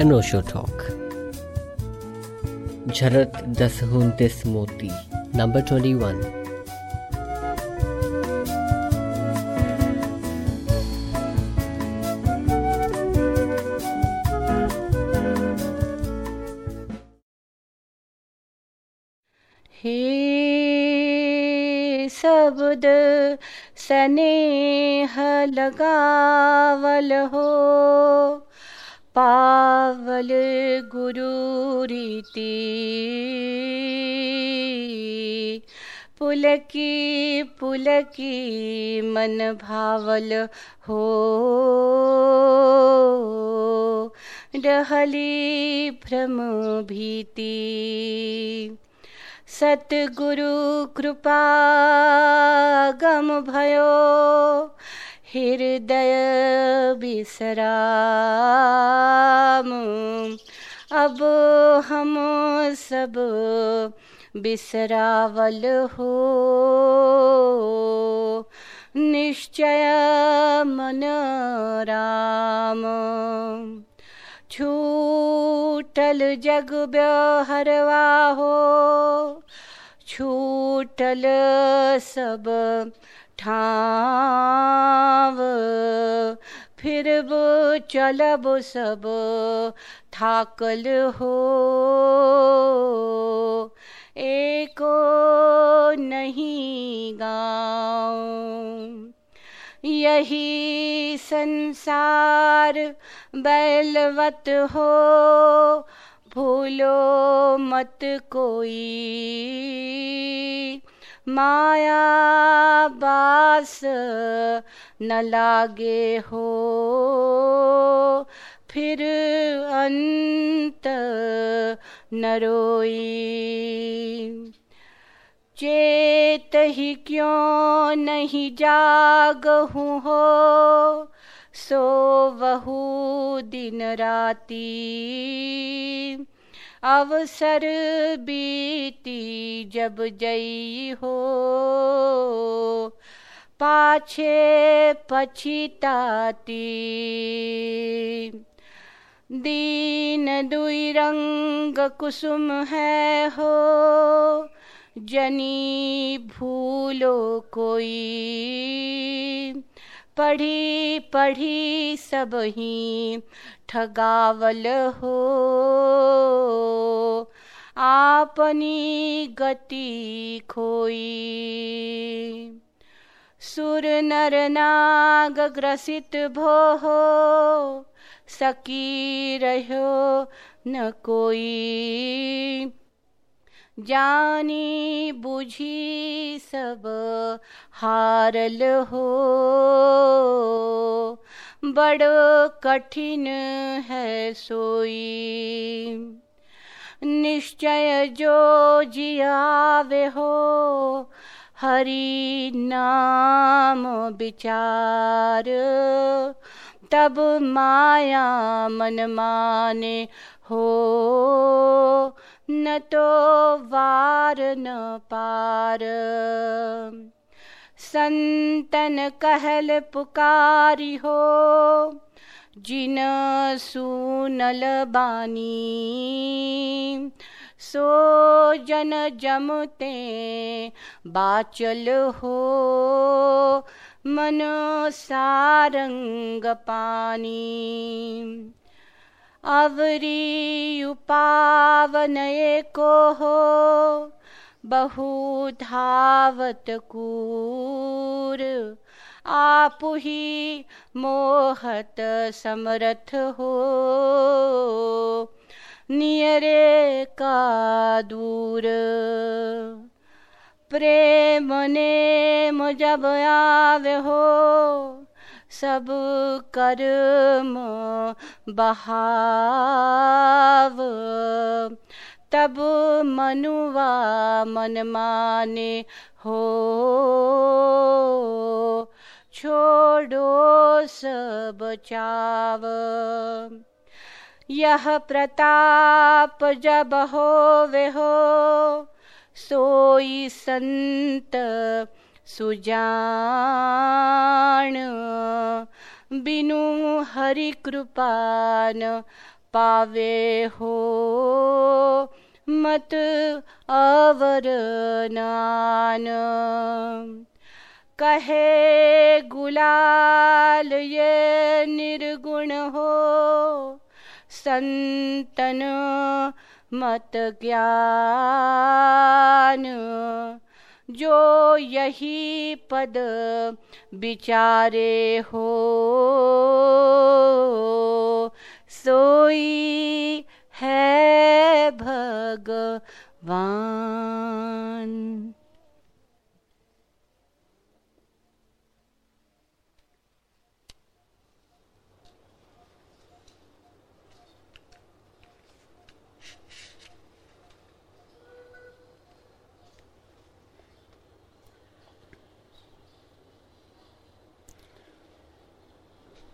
अनोशो talk झरत दस उन्तीस मोती नंबर ट्वेंटी वन हे शब्द सने लगावल हो। पावल गुरु रीति पुलकी पुलकी मन भावल हो रहली भ्रम भीति सतगुरु कृपा गम भयो हृदय विश्राम। अब हम सब बिसरावल हो। निश्चय मन राम। छूटल जग व्यहरवा हो। छूटल सब ठाव फिर वो चलब सब थाकल हो। एको नहीं गाँव यही संसार बैलवत हो। भूलो मत कोई। माया बास न लागे हो। फिर अंत न रोई। चेत ही क्यों नहीं जाग हूँ हो? सो वहू दिन राती। अवसर बीती जब जई हो, पाछे पछिताती। दीन दुई रंग कुसुम है हो, जनी भूलो कोई। पढ़ी पढ़ी सब ही, ठगावल हो। आपनी गति खोई। सुर नर नाग ग्रसित भो हो सकी रहो न कोई। जानी बुझी सब हारल हो। बड़ कठिन है सोई। निश्चय जो जियावे हो, हरि नाम विचार। तब माया मन माने हो। न तो वार न पार। संतन कहल पुकारी हो, जिन सुनल बानी। सो जन जमते बाचल हो, मन सारंग पानी। अवरी उपावन को कूर आप ही मोहत समरथ हो। नियरे का दूर प्रेम ने जब आवे हो सब कर्म बहाव। तब मनुआ मन माने हो। छोड़ो सब चाव। यह प्रताप जब होवे हो, सोई संत सुजान, बिनु हरि कृपान पावे हो। मत अवर नान। कहे गुलाल, ये निर्गुण हो। संतन मत ज्ञान। जो यही पद विचारे हो। सोई है भगवान।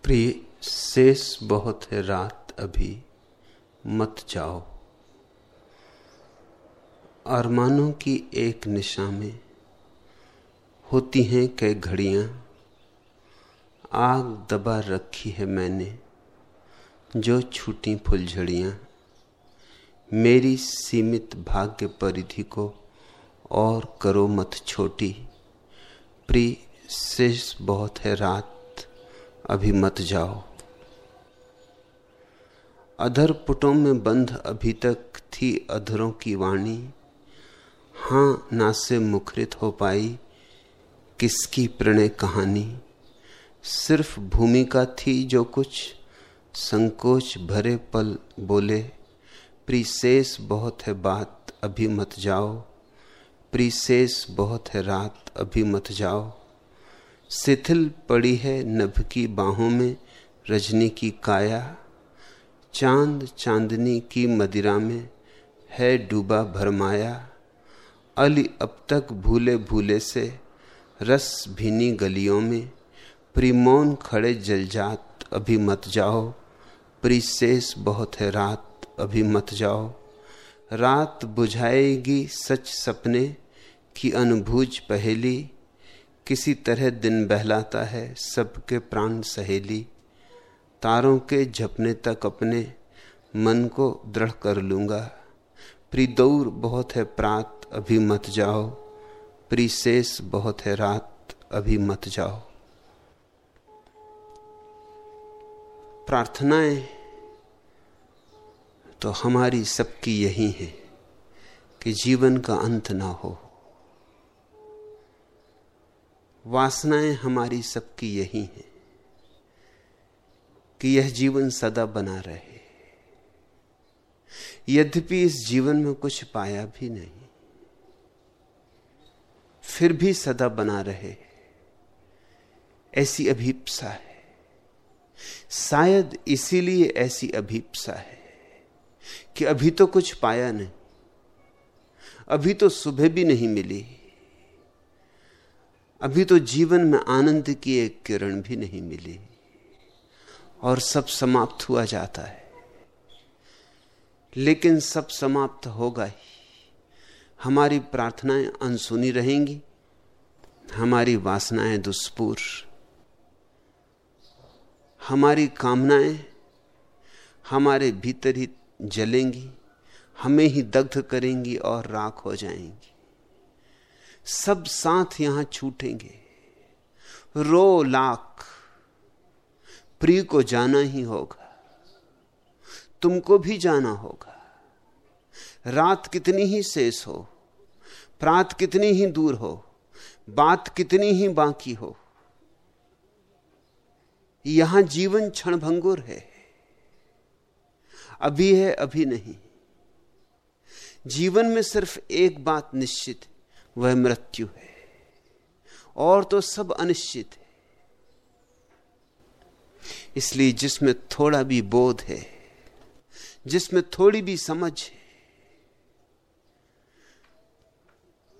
प्रिय शेष बहुत है, रात अभी मत जाओ। अरमानों की एक निशा में होती हैं कई घड़ियाँ। आग दबा रखी है मैंने जो छूटी फुलझड़ियाँ। मेरी सीमित भाग्य परिधि को और करो मत छोटी। प्रिय, शेष बहुत है, रात अभी मत जाओ। अधर पुटों में बंध अभी तक थी अधरों की वाणी। हाँ ना से मुखरित हो पाई किसकी प्रणय कहानी। सिर्फ़ भूमिका थी जो कुछ, संकोच भरे पल बोले। प्रीशेष बहुत है बात, अभी मत जाओ। प्रीशेष बहुत है रात, अभी मत जाओ। शिथिल पड़ी है नभ की बाहों में रजनी की काया। चाँद चांदनी की मदिरा में है डूबा भरमाया। अली अब तक भूले भूले से रस भीनी गलियों में। प्रिमोन खड़े जलजात, अभी मत जाओ। प्रिशेष बहुत है रात, अभी मत जाओ। रात बुझाएगी सच सपने की अनुभूज पहेली। किसी तरह दिन बहलाता है, सबके प्राण सहेली। तारों के झपने तक अपने मन को दृढ़ कर लूँगा। प्री दौर बहुत है प्रात, अभी मत जाओ। प्रिशेष बहुत है रात, अभी मत जाओ। प्रार्थनाएँ तो हमारी सबकी यही है कि जीवन का अंत ना हो। वासनाएँ हमारी सबकी यही हैं कि यह जीवन सदा बना रहे। यद्यपि इस जीवन में कुछ पाया भी नहीं, फिर भी सदा बना रहे। ऐसी अभीपसा है। शायद इसीलिए ऐसी अभीपसा है कि अभी तो कुछ पाया नहीं, अभी तो सुबह भी नहीं मिली। अभी तो जीवन में आनंद की एक किरण भी नहीं मिली और सब समाप्त हुआ जाता है। लेकिन सब समाप्त होगा ही। हमारी प्रार्थनाएँ अनसुनी रहेंगी, हमारी वासनाएँ दुष्पुर। हमारी कामनाएँ हमारे भीतर ही जलेंगी, हमें ही दग्ध करेंगी और राख हो जाएँगी। सब साथ यहाँ छूटेंगे। रो लाख, प्रिय को जाना ही होगा, तुमको भी जाना होगा। रात कितनी ही शेष हो, प्रात कितनी ही दूर हो, बात कितनी ही बाकी हो। यहाँ जीवन क्षण भंगुर है, अभी है अभी नहीं। जीवन में सिर्फ़ एक बात निश्चित है वह मृत्यु है। और तो सब अनिश्चित है। इसलिए जिसमें थोड़ा भी बोध है, जिसमें थोड़ी भी समझ है,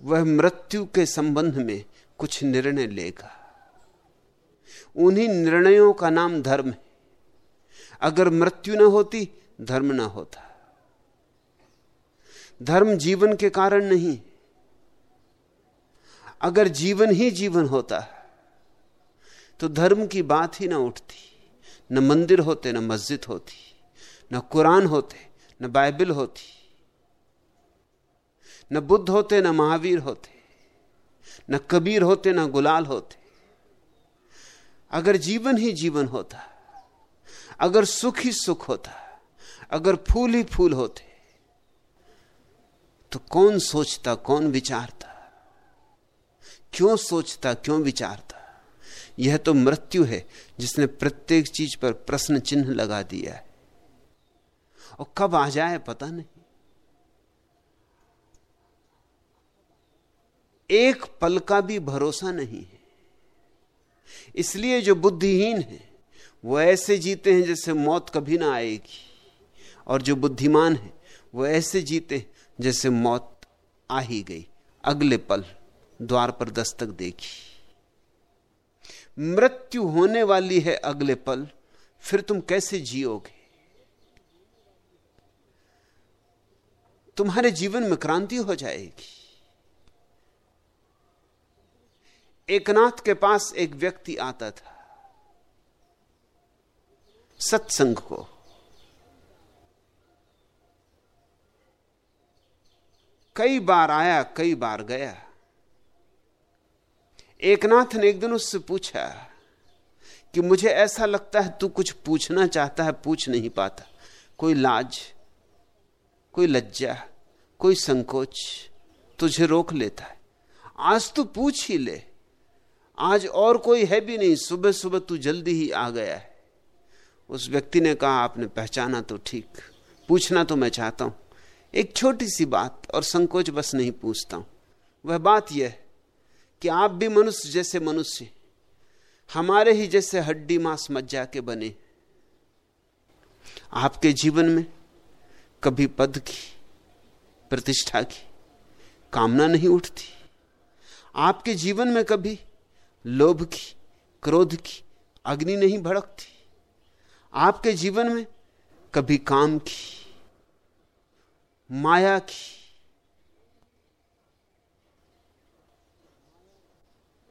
वह मृत्यु के संबंध में कुछ निर्णय लेगा। उन्हीं निर्णयों का नाम धर्म है। अगर मृत्यु न होती, धर्म न होता। धर्म जीवन के कारण नहीं अगर जीवन ही जीवन होता तो धर्म की बात ही ना उठती। न मंदिर होते, न मस्जिद होती, न कुरान होते, न बाइबल होती, न बुद्ध होते, न महावीर होते, न कबीर होते, न गुलाल होते। अगर जीवन ही जीवन होता, अगर सुख ही सुख होता, अगर फूल ही फूल होते तो कौन सोचता, कौन विचारता? क्यों सोचता, क्यों विचारता? यह तो मृत्यु है, जिसने प्रत्येक चीज़ पर प्रश्न चिन्ह लगा दिया है। और कब आ जाए पता नहीं। एक पल का भी भरोसा नहीं है। इसलिए जो बुद्धिहीन है, वो ऐसे जीते हैं जैसे मौत कभी ना आएगी। और जो बुद्धिमान है, वो ऐसे जीते हैं जैसे मौत आ ही गई। अगले पल। द्वार पर दस्तक देगी मृत्यु होने वाली है अगले पल, फिर तुम कैसे जियोगे? तुम्हारे जीवन में क्रांति हो जाएगी। एकनाथ के पास एक व्यक्ति आता था, सत्संग को। कई बार आया, कई बार गया। एकनाथ ने एक दिन उससे पूछा कि मुझे ऐसा लगता है तू कुछ पूछना चाहता है, पूछ नहीं पाता। कोई लाज, कोई लज्जा, कोई संकोच तुझे रोक लेता है। आज तू पूछ ही ले। आज और कोई है भी नहीं सुबह सुबह तू जल्दी ही आ गया है। उस व्यक्ति ने कहा, आपने पहचाना तो ठीक, पूछना तो मैं चाहता हूँ। एक छोटी सी बात और संकोच बस नहीं पूछता हूँ। वह बात यह कि आप भी मनुष्य जैसे मनुष्य हमारे ही जैसे हड्डी मांस मज्जा के बने। आपके जीवन में कभी पद की प्रतिष्ठा की कामना नहीं उठती। आपके जीवन में कभी लोभ की, क्रोध की, अग्नि नहीं भड़कती। आपके जीवन में कभी काम की, माया की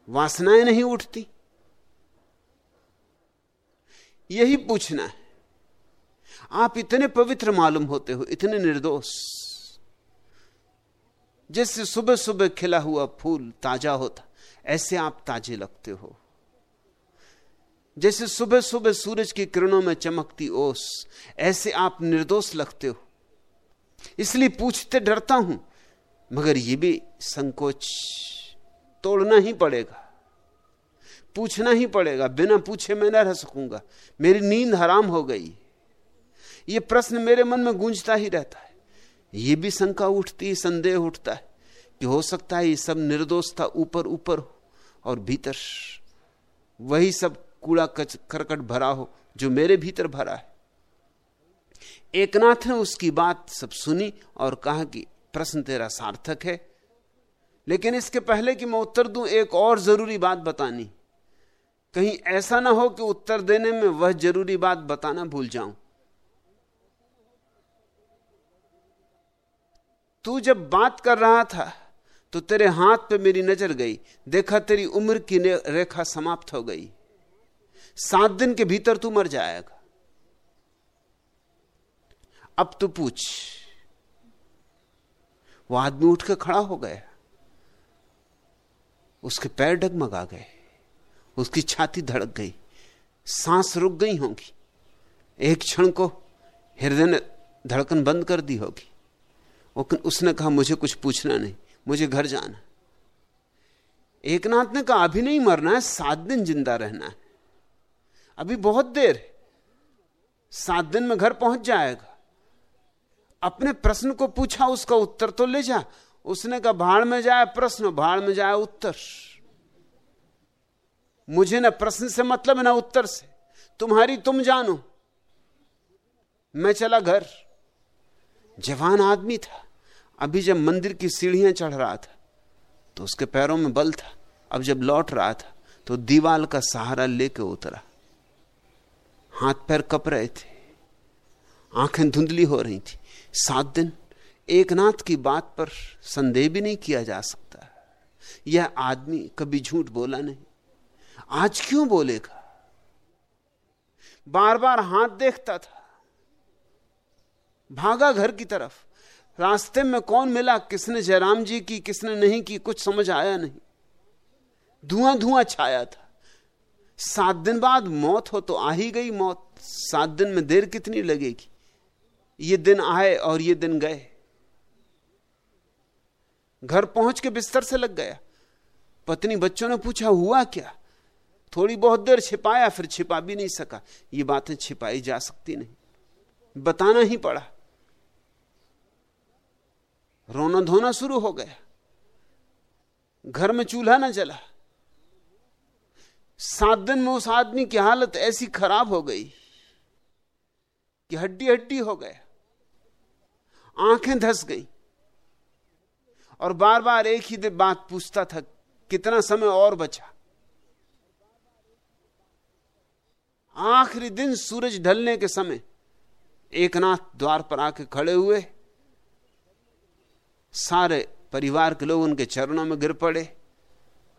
वासनाएँ नहीं उठती। यही पूछना है। आप इतने पवित्र मालूम होते हो, इतने निर्दोष। जैसे सुबह सुबह खिला हुआ फूल ताज़ा होता, ऐसे आप ताजे लगते हो। जैसे सुबह सुबह सूरज की किरणों में चमकती ओस, ऐसे आप निर्दोष लगते हो। इसलिए पूछते डरता हूँ, मगर यह भी संकोच। तोड़ना ही पड़ेगा। पूछना ही पड़ेगा। बिना पूछे मैं न रह सकूँगा। मेरी नींद हराम हो गई। यह प्रश्न मेरे मन में गूंजता ही रहता है। यह भी शंका उठती है संदेह उठता है कि हो सकता है ये सब निर्दोषता ऊपर ऊपर हो और भीतर वही सब कूड़ा कच, करकट भरा हो जो मेरे भीतर भरा है। एकनाथ ने उसकी बात सब सुनी और कहा कि प्रश्न तेरा सार्थक है। लेकिन इसके पहले कि मैं उत्तर दूँ, एक और ज़रूरी बात बतानी। कहीं ऐसा ना हो कि उत्तर देने में वह ज़रूरी बात बताना भूल जाऊँ। तू जब बात कर रहा था तो तेरे हाथ पे मेरी नज़र गई। देखा, तेरी उम्र की रेखा समाप्त हो गई। सात दिन के भीतर तू मर जाएगा। अब तू पूछ, वो आदमी उठ के खड़ा हो गया। उसके पैर डगमगा गए, उसकी छाती धड़क गई, सांस रुक गई होगी। एक क्षण को हृदय ने धड़कन बंद कर दी होगी। उसने कहा, मुझे कुछ पूछना नहीं, मुझे घर जाना एकनाथ ने कहा, अभी नहीं मरना है, सात दिन ज़िंदा रहना है। अभी बहुत देर सात दिन में घर पहुँच जाएगा। अपने प्रश्न को पूछा, उसका उत्तर तो ले जा उसने कहा, भाड़ में जाए प्रश्न, भाड़ में जाए उत्तर। मुझे ना प्रश्न से मतलब ना उत्तर से। तुम्हारी तुम जानो। मैं चला घर। जवान आदमी था। अभी जब मंदिर की सीढ़ियाँ चढ़ रहा था तो उसके पैरों में बल था। अब जब लौट रहा था तो दीवाल का सहारा लेके उतरा। हाथ पैर कप रहे थे। आँखें धुंधली हो रही थी। सात दिन एक नाथ की बात पर संदेह भी नहीं किया जा सकता। यह आदमी कभी झूठ बोला नहीं। आज क्यों बोलेगा? बार बार हाथ देखता था। भागा घर की तरफ़। रास्ते में कौन मिला? किसने जयराम जी की, किसने नहीं की? कुछ समझ आया नहीं। धुआँ धुआँ छाया था। सात दिन बाद मौत हो तो आ ही गई मौत। सात दिन में देर कितनी लगेगी? ये दिन आए और ये दिन गए। घर पहुँच के बिस्तर से लग गया। पत्नी बच्चों ने पूछा, हुआ क्या? थोड़ी बहुत देर छिपाया, फिर छिपा भी नहीं सका। ये बातें छिपाई जा सकती नहीं। बताना ही पड़ा। रोना धोना शुरू हो गया। घर में चूल्हा ना जला। सात दिन में उस आदमी की हालत ऐसी खराब हो गई कि हड्डी हड्डी हो गया। आँखें धस गई। और बार बार एक ही बात पूछता था, कितना समय और बचा? आखिरी दिन सूरज ढलने के समय एक नाथ द्वार पर आके खड़े हुए। सारे परिवार के लोग उनके चरणों में गिर पड़े।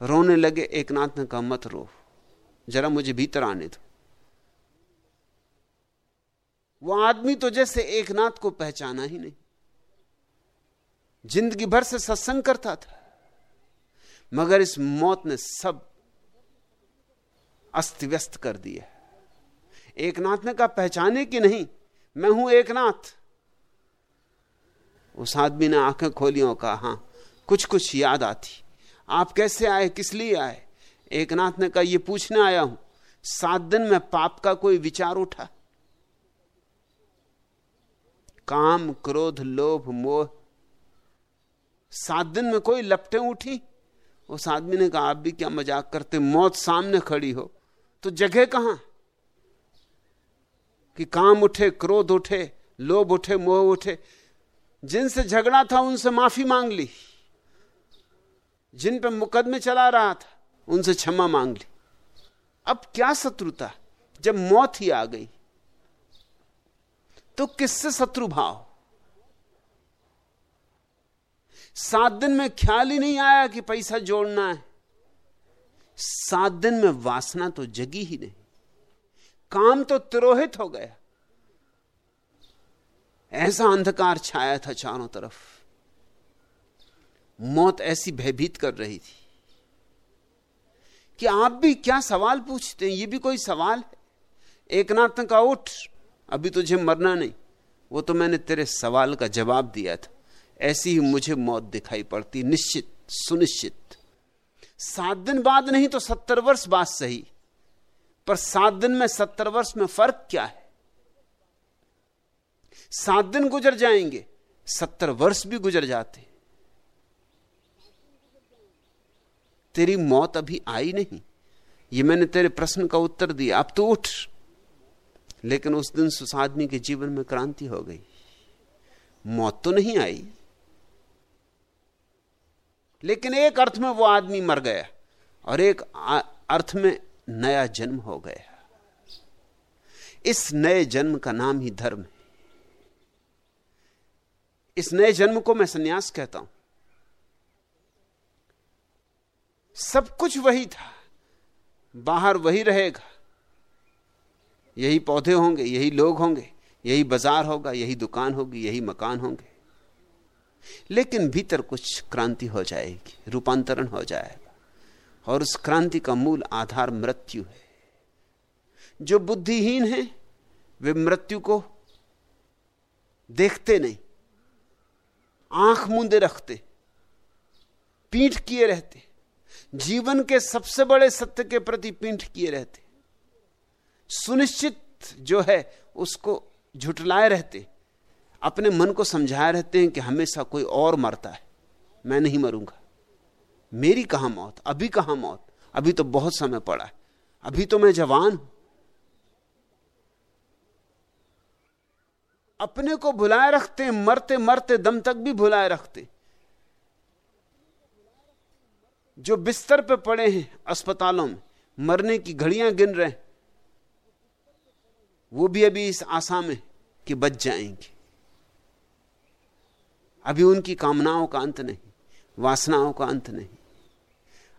रोने लगे एक नाथ ने कहा, मत रो, जरा मुझे भीतर आने दो। वो आदमी तो जैसे एक नाथ को पहचाना ही नहीं। ज़िंदगी भर से सत्संग करता था। मगर इस मौत ने सब अस्त व्यस्त कर दिया एक नाथ ने कहा, पहचाने कि नहीं? मैं हूँ एक नाथ उस आदमी ने आँखें खोली और कहा, हाँ कुछ कुछ याद आती। आप कैसे आए? किस लिए आए? एक नाथ ने कहा यह पूछने आया हूँ। सात दिन में पाप का कोई विचार उठा। काम, क्रोध, लोभ, मोह सात दिन में कोई लपटे उठी? उस आदमी ने कहा, आप भी क्या मज़ाक करते? मौत सामने खड़ी हो। तो जगह कहाँ? कि काम उठे, क्रोध उठे, लोभ उठे, मोह उठे। जिनसे झगड़ा था, उनसे माफ़ी मांग ली। जिन पर मुकदमे चला रहा था, उनसे क्षमा मांग ली। अब क्या शत्रुता? जब मौत ही आ गई तो किससे शत्रु भाव? सात दिन में ख्याल ही नहीं आया कि पैसा जोड़ना है। सात दिन में वासना तो जगी ही नहीं। काम तो तिरोहित हो गया। ऐसा अंधकार छाया था चारों तरफ़। मौत ऐसी भयभीत कर रही थी। कि आप भी क्या सवाल पूछते हैं? ये भी कोई सवाल है? एक नाथ का उठ, अभी तुझे मरना नहीं। वो तो मैंने तेरे सवाल का जवाब दिया था। ऐसी ही मुझे मौत दिखाई पड़ती, निश्चित, सुनिश्चित। सात दिन बाद नहीं तो सत्तर वर्ष बाद सही, पर सात दिन में सत्तर वर्ष में फ़र्क क्या है? सात दिन गुजर जाएँगे, सत्तर वर्ष भी गुजर जाते। तेरी मौत अभी आई नहीं। ये मैंने तेरे प्रश्न का उत्तर दिया, अब तो उठ। लेकिन उस दिन उस आदमी के जीवन में क्रांति हो गई। मौत तो नहीं आई। लेकिन एक अर्थ में वो आदमी मर गया और एक अर्थ में नया जन्म हो गया। इस नए जन्म का नाम ही धर्म है। इस नए जन्म को मैं सन्यास कहता हूँ। सब कुछ वही था। बाहर वही रहेगा। यही पौधे होंगे, यही लोग होंगे, यही बाज़ार होगा, यही दुकान होगी, यही मकान होंगे। लेकिन भीतर कुछ क्रांति हो जाएगी, रूपांतरण हो जाएगा। और उस क्रांति का मूल आधार मृत्यु है। जो बुद्धिहीन है, वे मृत्यु को देखते नहीं, आँख मूंदे रखते, पीठ किए रहते, जीवन के सबसे बड़े सत्य के प्रति पीठ किए रहते। सुनिश्चित जो है, उसको झुटलाए रहते। अपने मन को समझाए रहते हैं कि हमेशा कोई और मरता है। मैं नहीं मरूँगा। मेरी कहाँ मौत? अभी कहाँ मौत? अभी तो बहुत समय पड़ा है। अभी तो मैं जवान हूँ। अपने को भुलाए रखते, मरते मरते, दम तक भी भुलाए रखते। जो बिस्तर पे पड़े हैं अस्पतालों में, मरने की घड़ियाँ गिन रहे हैं, वो भी अभी इस आशा में कि बच जाएँगे। अभी उनकी कामनाओं का अंत नहीं, वासनाओं का अंत नहीं।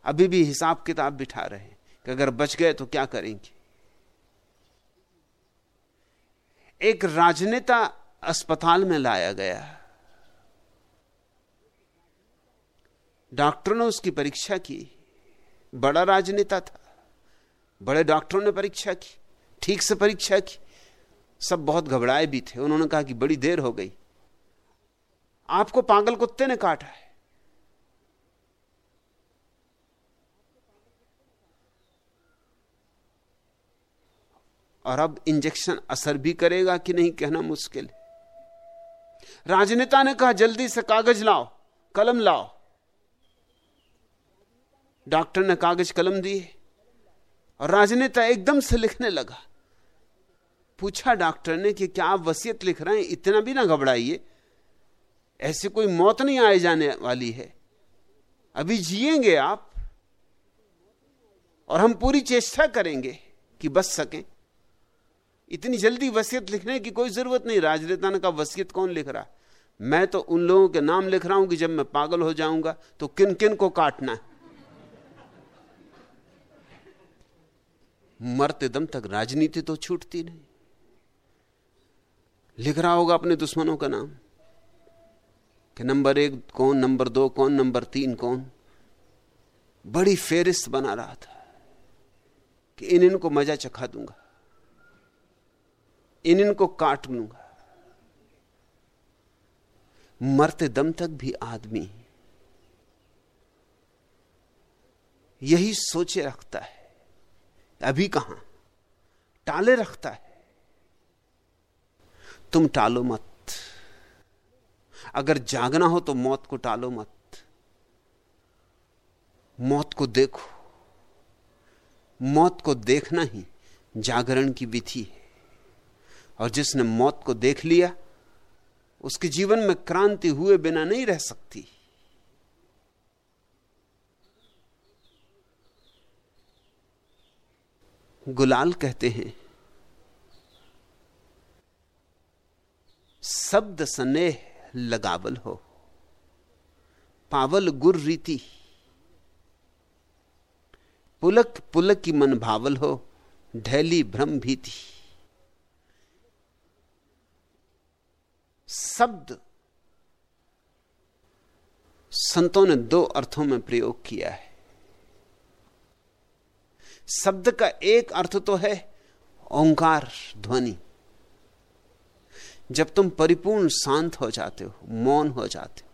अभी भी हिसाब किताब बिठा रहे हैं कि अगर बच गए तो क्या करेंगे? एक राजनेता अस्पताल में लाया गया। डॉक्टर ने उसकी परीक्षा की। बड़ा राजनेता था। बड़े डॉक्टरों ने परीक्षा की। ठीक से परीक्षा की। सब बहुत घबराए भी थे। उन्होंने कहा कि बड़ी देर हो गई। आपको पागल कुत्ते ने काटा है। और अब इंजेक्शन असर भी करेगा कि नहीं कहना मुश्किल। है राजनेता ने कहा, जल्दी से कागज़ लाओ, कलम लाओ। डॉक्टर ने कागज़ कलम दिए और राजनेता एकदम से लिखने लगा। पूछा डॉक्टर ने कि क्या आप वसीयत लिख रहे हैं? इतना भी ना घबराइए। ऐसी कोई मौत नहीं आए जाने वाली है। अभी जिएँगे आप और हम पूरी चेष्टा करेंगे कि बच सकें। इतनी जल्दी वसीयत लिखने की कोई ज़रूरत नहीं। राजनेता कहा वसीयत कौन लिख रहा? मैं तो उन लोगों के नाम लिख रहा हूँ कि जब मैं पागल हो जाऊँगा तो किन किन को काटना है? मरते दम तक राजनीति तो छूटती नहीं। लिख रहा होगा अपने दुश्मनों का नाम। कि नंबर एक कौन, नंबर दो कौन, नंबर तीन कौन? बड़ी फेरिस्त बना रहा था कि इन इनको मज़ा चखा दूँगा। इन इनको काट लूँगा। मरते दम तक भी आदमी यही सोचे रखता है। अभी कहाँ? टाले रखता है। तुम टालो मत। अगर जागना हो तो मौत को टालो मत। मौत को देखो। मौत को देखना ही जागरण की विधि है। और जिसने मौत को देख लिया, उसके जीवन में क्रांति हुए बिना नहीं रह सकती। गुलाल कहते हैं, शब्द स्नेह लगावल हो। पावल गुर रीति। पुलक पुलक की मन भावल हो, ढैली भ्रम भीति। शब्द। संतों ने दो अर्थों में प्रयोग किया है। शब्द का एक अर्थ तो है, ओंकार ध्वनि। जब तुम परिपूर्ण शांत हो जाते हो, मौन हो जाते हो,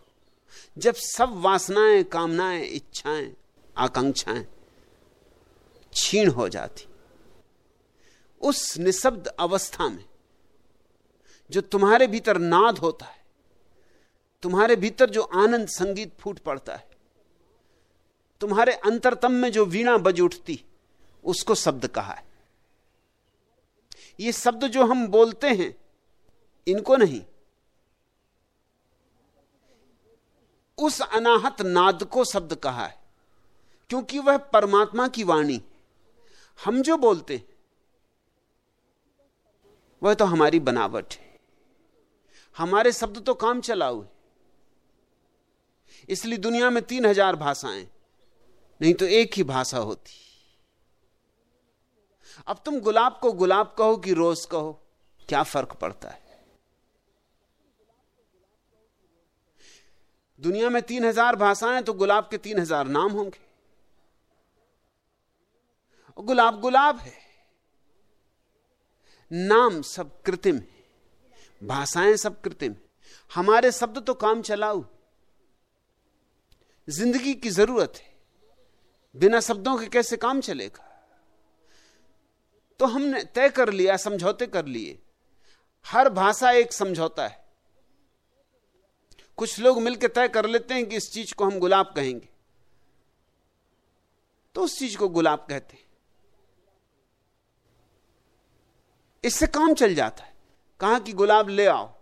जब सब वासनाएँ, कामनाएँ, इच्छाएँ, आकांक्षाएँ छीण हो जाती, उस निशब्द अवस्था में जो तुम्हारे भीतर नाद होता है, तुम्हारे भीतर जो आनंद संगीत फूट पड़ता है, तुम्हारे अंतरतम में जो वीणा बज उठती, उसको शब्द कहा है। ये शब्द जो हम बोलते हैं इनको नहीं। उस अनाहत नाद को शब्द कहा है, क्योंकि वह परमात्मा की वाणी। हम जो बोलते हैं, वह तो हमारी बनावट है। हमारे शब्द तो काम चला हुए इसलिए दुनिया में तीन हज़ार भाषाएँ, नहीं तो एक ही भाषा होती। अब तुम गुलाब को गुलाब कहो कि रोज कहो, क्या फ़र्क पड़ता है? दुनिया में तीन हज़ार भाषाएँ तो गुलाब के तीन हज़ार नाम होंगे। गुलाब गुलाब है। नाम सब कृत्रिम है। भाषाएँ सब कृत्रिम है। हमारे शब्द तो काम चलाऊ। ज़िंदगी की ज़रूरत है। बिना शब्दों के कैसे काम चलेगा? तो हमने तय कर लिया, समझौते कर लिए। हर भाषा एक समझौता है। कुछ लोग मिलकर तय कर लेते हैं कि इस चीज़ को हम गुलाब कहेंगे। तो उस चीज़ को गुलाब कहते हैं। इससे काम चल जाता है। कहा कि गुलाब ले आओ।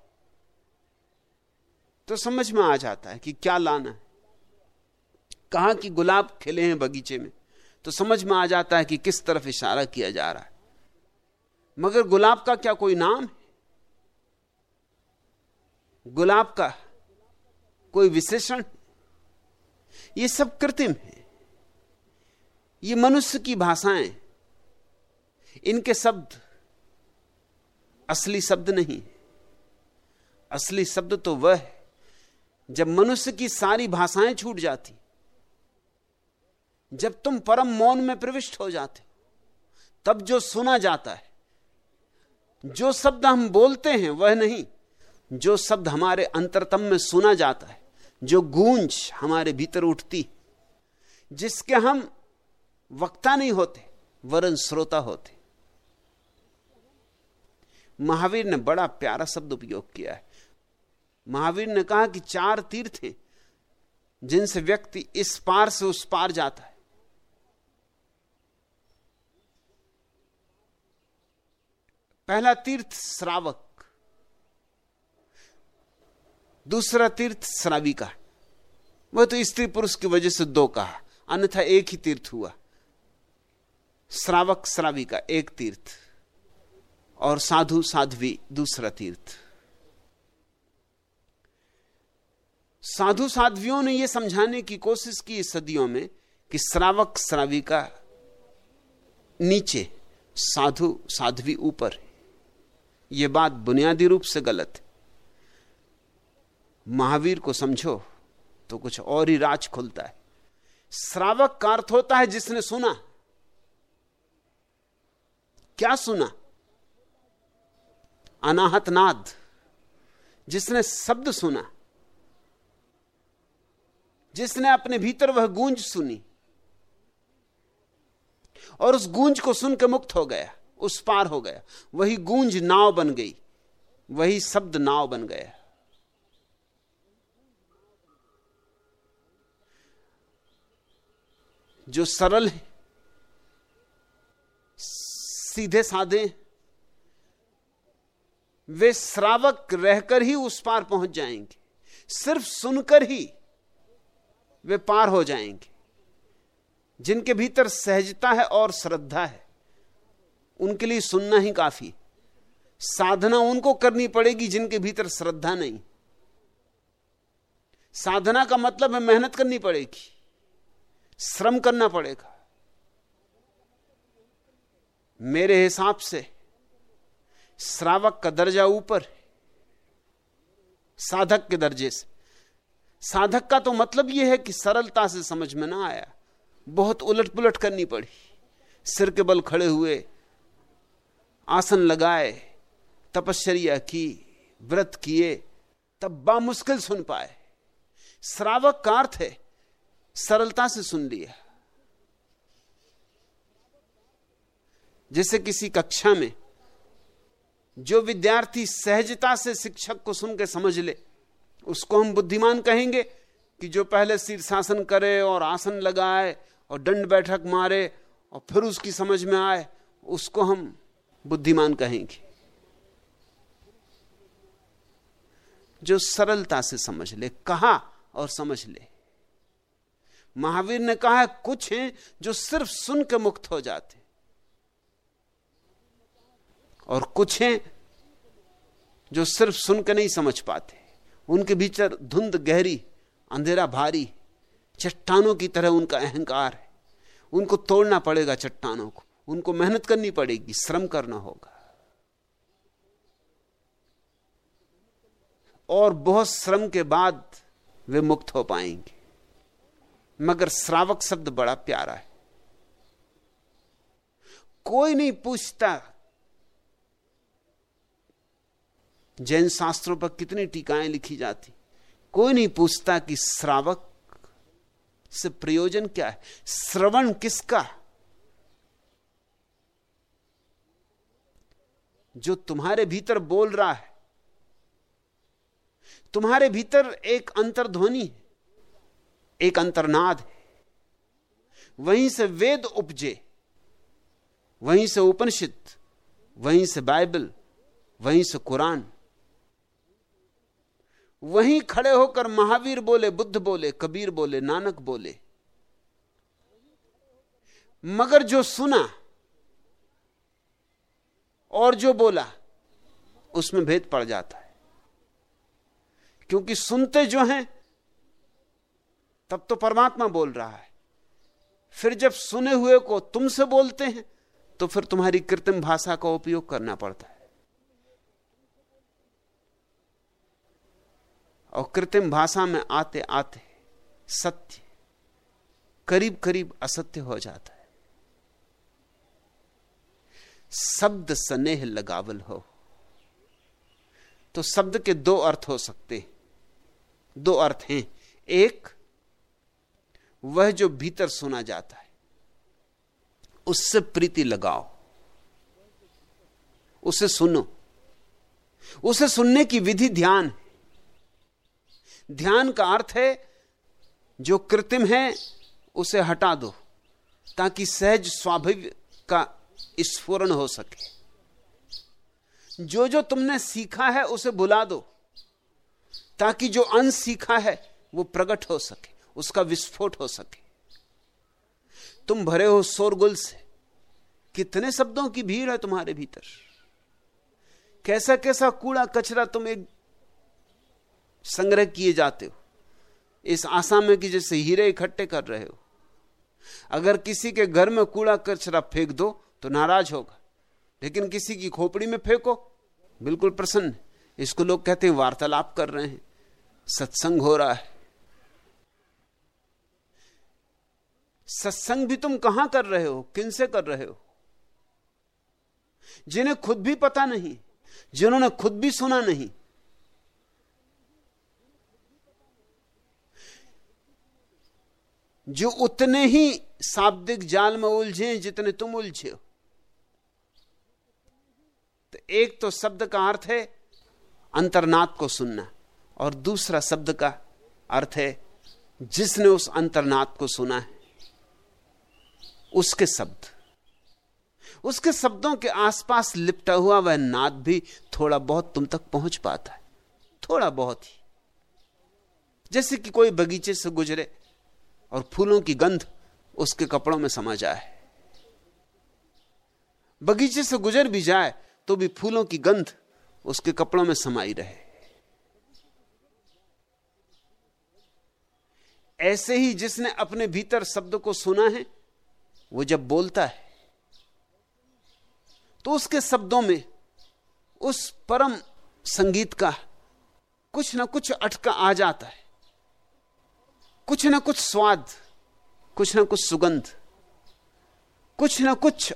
तो समझ में आ जाता है कि क्या लाना है। कहा कि गुलाब खिले हैं बगीचे में। तो समझ में आ जाता है कि किस तरफ़ इशारा किया जा रहा है। मगर गुलाब का क्या कोई नाम है? गुलाब का कोई विशेषण? ये सब कृत्रिम है। ये मनुष्य की भाषाएँ। इनके शब्द असली शब्द नहीं असली शब्द तो वह है, जब मनुष्य की सारी भाषाएँ छूट जाती, जब तुम परम मौन में प्रविष्ट हो जाते, तब जो सुना जाता है, जो शब्द हम बोलते हैं वह नहीं, जो शब्द हमारे अंतरतम में सुना जाता है जो गूंज हमारे भीतर उठती, जिसके हम वक्ता नहीं होते, वरन श्रोता होते। महावीर ने बड़ा प्यारा शब्द उपयोग किया है। महावीर ने कहा कि चार तीर्थ हैं, जिनसे व्यक्ति इस पार से उस पार जाता है। पहला तीर्थ श्रावक दूसरा तीर्थ श्राविका वह तो स्त्री पुरुष की वजह से दो कहा अन्यथा एक ही तीर्थ हुआ। श्रावक श्राविका एक तीर्थ और साधु साध्वी दूसरा तीर्थ। साधु साध्वियों ने यह समझाने की कोशिश की सदियों में कि श्रावक श्राविका नीचे साधु साध्वी ऊपर। यह बात बुनियादी रूप से गलत है। महावीर को समझो तो कुछ और ही राज खुलता है। श्रावक का अर्थ होता है जिसने सुना। क्या सुना? अनाहत नाद, जिसने शब्द सुना, जिसने अपने भीतर वह गूंज सुनी, और उस गूंज को सुनकर मुक्त हो गया, उस पार हो गया। वही गूंज नाव बन गई, वही शब्द नाव बन गया। जो सरल है, सीधे साधे वे श्रावक रहकर ही उस पार पहुँच जाएँगे। सिर्फ़ सुनकर ही वे पार हो जाएँगे। जिनके भीतर सहजता है और श्रद्धा है, उनके लिए सुनना ही काफ़ी साधना उनको करनी पड़ेगी जिनके भीतर श्रद्धा नहीं। साधना का मतलब है मेहनत करनी पड़ेगी। श्रम करना पड़ेगा। मेरे हिसाब से श्रावक का दर्जा ऊपर साधक के दर्जे से। साधक का तो मतलब यह है कि सरलता से समझ में ना आया। बहुत उलट पुलट करनी पड़ी। सिर के बल खड़े हुए, आसन लगाए, तपश्चर्या की, व्रत किए, तब बा मुश्किल सुन पाए। श्रावक का अर्थ है सरलता से सुन लिया जैसे किसी कक्षा में जो विद्यार्थी सहजता से शिक्षक को सुन के समझ ले, उसको हम बुद्धिमान कहेंगे कि जो पहले शीर्षासन करे और आसन लगाए और दंड बैठक मारे और फिर उसकी समझ में आए, उसको हम बुद्धिमान कहेंगे। जो सरलता से समझ ले, कहा और समझ ले। महावीर ने कहा है कुछ हैं जो सिर्फ़ सुन के मुक्त हो जाते। और कुछ हैं जो सिर्फ़ सुन के नहीं समझ पाते। उनके भीतर धुंध गहरी, अंधेरा भारी, चट्टानों की तरह उनका अहंकार है। उनको तोड़ना पड़ेगा चट्टानों को। उनको मेहनत करनी पड़ेगी, श्रम करना होगा। और बहुत श्रम के बाद वे मुक्त हो पाएँगे। मगर श्रावक शब्द बड़ा प्यारा है। कोई नहीं पूछता, जैन शास्त्रों पर कितनी टीकाएँ लिखी जाती, कोई नहीं पूछता कि श्रावक से प्रयोजन क्या है, श्रवण किसका? जो तुम्हारे भीतर बोल रहा है, तुम्हारे भीतर एक अंतर्ध्वनि है। एक अंतर्नाद है। वहीं से वेद उपजे, वहीं से उपनिषद, वहीं से बाइबल, वहीं से कुरान। वहीं खड़े होकर महावीर बोले, बुद्ध बोले, कबीर बोले, नानक बोले। मगर जो सुना और जो बोला, उसमें भेद पड़ जाता है। क्योंकि सुनते जो हैं तब तो परमात्मा बोल रहा है। फिर जब सुने हुए को तुमसे बोलते हैं तो फिर तुम्हारी कृत्रिम भाषा का उपयोग करना पड़ता है। और कृत्रिम भाषा में आते आते सत्य करीब करीब असत्य हो जाता है। शब्द स्नेह लगावल हो तो शब्द के दो अर्थ हो सकते हैं। दो अर्थ हैं। एक वह जो भीतर सुना जाता है, उससे प्रीति लगाओ। उसे सुनो। उसे सुनने की विधि ध्यान है। ध्यान का अर्थ है, जो कृत्रिम है, उसे हटा दो, ताकि सहज स्वाभाविक का स्फुरन हो सके। जो जो तुमने सीखा है, उसे बुला दो, ताकि जो अन सीखा है, वो प्रकट हो सके। उसका विस्फोट हो सके। तुम भरे हो शोरगुल से। कितने शब्दों की भीड़ है तुम्हारे भीतर। कैसा कैसा कूड़ा कचरा तुम एक संग्रह किए जाते हो। इस आशा में कि जैसे हीरे इकट्ठे कर रहे हो। अगर किसी के घर में कूड़ा कचरा फेंक दो तो नाराज़ होगा। लेकिन किसी की खोपड़ी में फेंको, बिल्कुल प्रसन्न। इसको लोग कहते हैं, वार्तालाप कर रहे हैं। सत्संग हो रहा है। सत्संग भी तुम कहाँ कर रहे हो? किन से कर रहे हो? जिन्हें खुद भी पता नहीं, जिन्होंने खुद भी सुना नहीं। जो उतने ही शाब्दिक जाल में उलझे जितने तुम उलझे हो। तो एक तो शब्द का अर्थ है अंतरनाथ को सुनना, और दूसरा शब्द का अर्थ है जिसने उस अंतरनाथ को सुना है। उसके शब्द। उसके शब्दों के आसपास लिपटा हुआ वह नाद भी थोड़ा बहुत तुम तक पहुँच पाता है। थोड़ा बहुत ही। जैसे कि कोई बगीचे से गुजरे और फूलों की गंध उसके कपड़ों में समा जाए। बगीचे से गुजर भी जाए तो भी फूलों की गंध उसके कपड़ों में समाई रहे। ऐसे ही जिसने अपने भीतर शब्द को सुना है वो जब बोलता है तो उसके शब्दों में उस परम संगीत का कुछ ना कुछ अटका आ जाता है। कुछ ना कुछ स्वाद, कुछ ना कुछ सुगंध, कुछ ना कुछ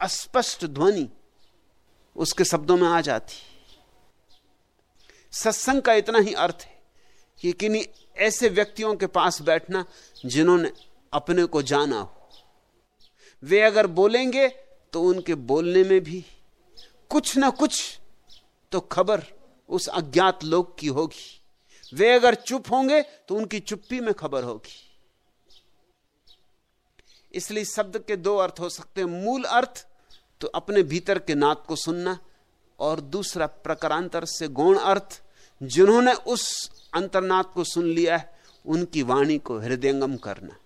अस्पष्ट ध्वनि उसके शब्दों में आ जाती। सत्संग का इतना ही अर्थ है कि किन्हीं ऐसे व्यक्तियों के पास बैठना जिन्होंने अपने को जाना हो। वे अगर बोलेंगे तो उनके बोलने में भी कुछ ना कुछ तो खबर उस अज्ञात लोक की होगी। वे अगर चुप होंगे तो उनकी चुप्पी में खबर होगी। इसलिए शब्द के दो अर्थ हो सकते हैं। मूल अर्थ तो अपने भीतर के नाद को सुनना और दूसरा प्रकारांतर से गौण अर्थ, जिन्होंने उस अंतरनाथ को सुन लिया है, उनकी वाणी को हृदयंगम करना।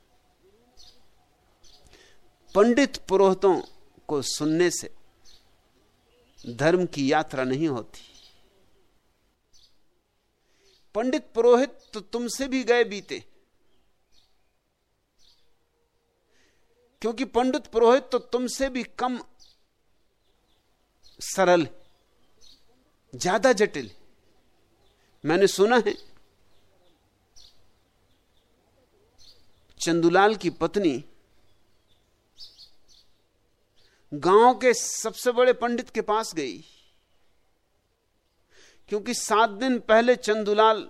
पंडित पुरोहितों को सुनने से धर्म की यात्रा नहीं होती। पंडित पुरोहित तो तुमसे भी गए बीते। क्योंकि पंडित पुरोहित तो तुमसे भी कम सरल ज़्यादा जटिल मैंने सुना है, चंदुलाल की पत्नी गाँव के सबसे बड़े पंडित के पास गई। क्योंकि सात दिन पहले चंदुलाल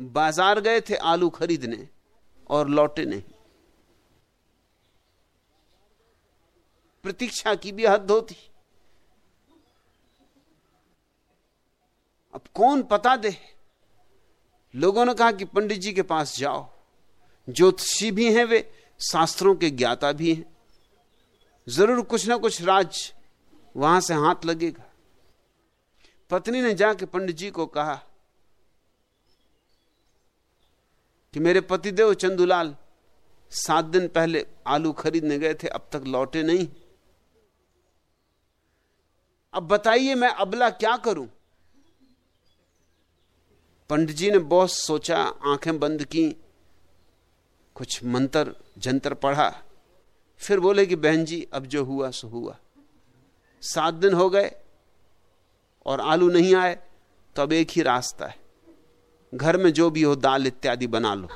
बाज़ार गए थे आलू खरीदने और लौटे नहीं। प्रतीक्षा की भी हद होती। अब कौन पता दे? लोगों ने कहा कि पंडित जी के पास जाओ। ज्योतिषी भी हैं वे, शास्त्रों के ज्ञाता भी हैं। ज़रूर कुछ ना कुछ राज वहाँ से हाथ लगेगा। पत्नी ने जाके पंडित जी को कहा कि मेरे पतिदेव चंदुलाल सात दिन पहले आलू खरीदने गए थे, अब तक लौटे नहीं। अब बताइए मैं अबला क्या करूँ? पंडित जी ने बहुत सोचा, आँखें बंद की, कुछ मंत्र, जंतर पढ़ा। फिर बोले कि बहन जी, अब जो हुआ, सो हुआ। सात दिन हो गए और आलू नहीं आए तो अब एक ही रास्ता है। घर में जो भी हो, दाल इत्यादि बना लो।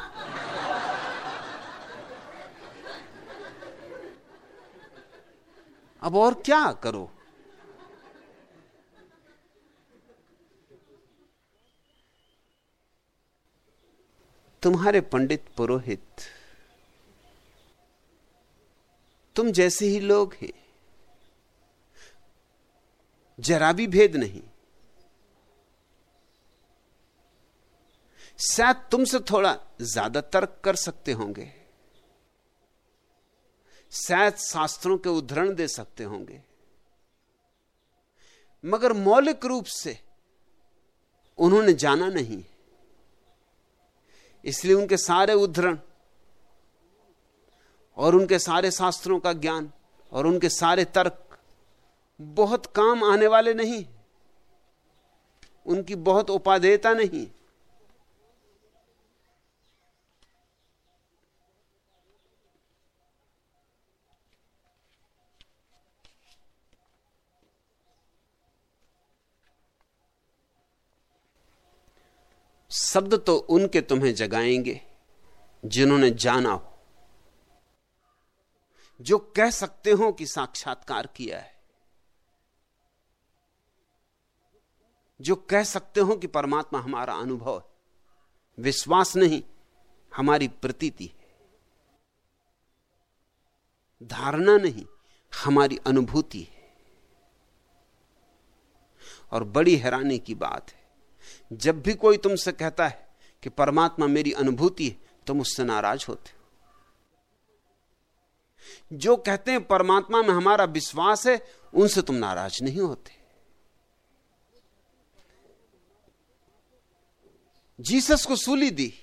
अब और क्या करो? तुम्हारे पंडित पुरोहित तुम जैसे ही लोग हैं। जरा भी भेद नहीं। शायद तुमसे थोड़ा ज़्यादा तर्क कर सकते होंगे। शायद शास्त्रों के उदाहरण दे सकते होंगे। मगर मौलिक रूप से उन्होंने जाना नहीं। इसलिए उनके सारे उद्धरण और उनके सारे शास्त्रों का ज्ञान और उनके सारे तर्क बहुत काम आने वाले नहीं। उनकी बहुत उपादेयता नहीं। शब्द तो उनके तुम्हें जगाएँगे, जिन्होंने जाना हो। जो कह सकते हो कि साक्षात्कार किया है। जो कह सकते हो कि परमात्मा हमारा अनुभव है। विश्वास नहीं, हमारी प्रतीति है। धारणा नहीं, हमारी अनुभूति है। और बड़ी हैरानी की बात है, जब भी कोई तुमसे कहता है कि परमात्मा मेरी अनुभूति है, तुम उससे नाराज़ होते जो कहते हैं परमात्मा में हमारा विश्वास है, उनसे तुम नाराज़ नहीं होते। जीसस को सूली दी।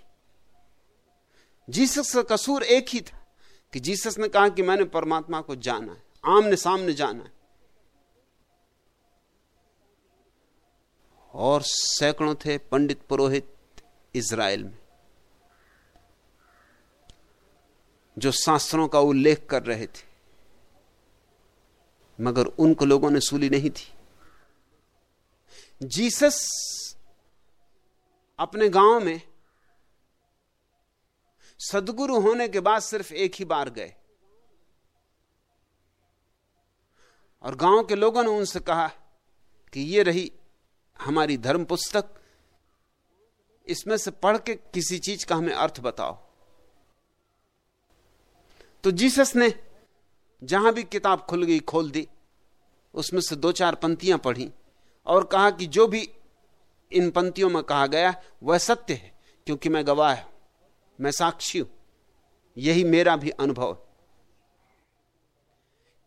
जीसस का कसूर एक ही था कि जीसस ने कहा कि मैंने परमात्मा को जाना है, आमने सामने जाना है। और सैकड़ों थे पंडित पुरोहित इज़राइल में। जो शास्त्रों का उल्लेख कर रहे थे। मगर उनको लोगों ने सूली नहीं थी। जीसस अपने गाँव में सदगुरु होने के बाद सिर्फ़ एक ही बार गए। और गाँव के लोगों ने उनसे कहा कि ये रही हमारी धर्म पुस्तक इसमें से पढ़ के किसी चीज़ का हमें अर्थ बताओ। तो जीसस ने जहाँ भी किताब खुल गई, खोल दी। उसमें से दो चार पंक्तियाँ पढ़ी और कहा कि जो भी इन पंक्तियों में कहा गया, वह सत्य है, क्योंकि मैं गवाह हूँ, मैं साक्षी हूँ। यही मेरा भी अनुभव है।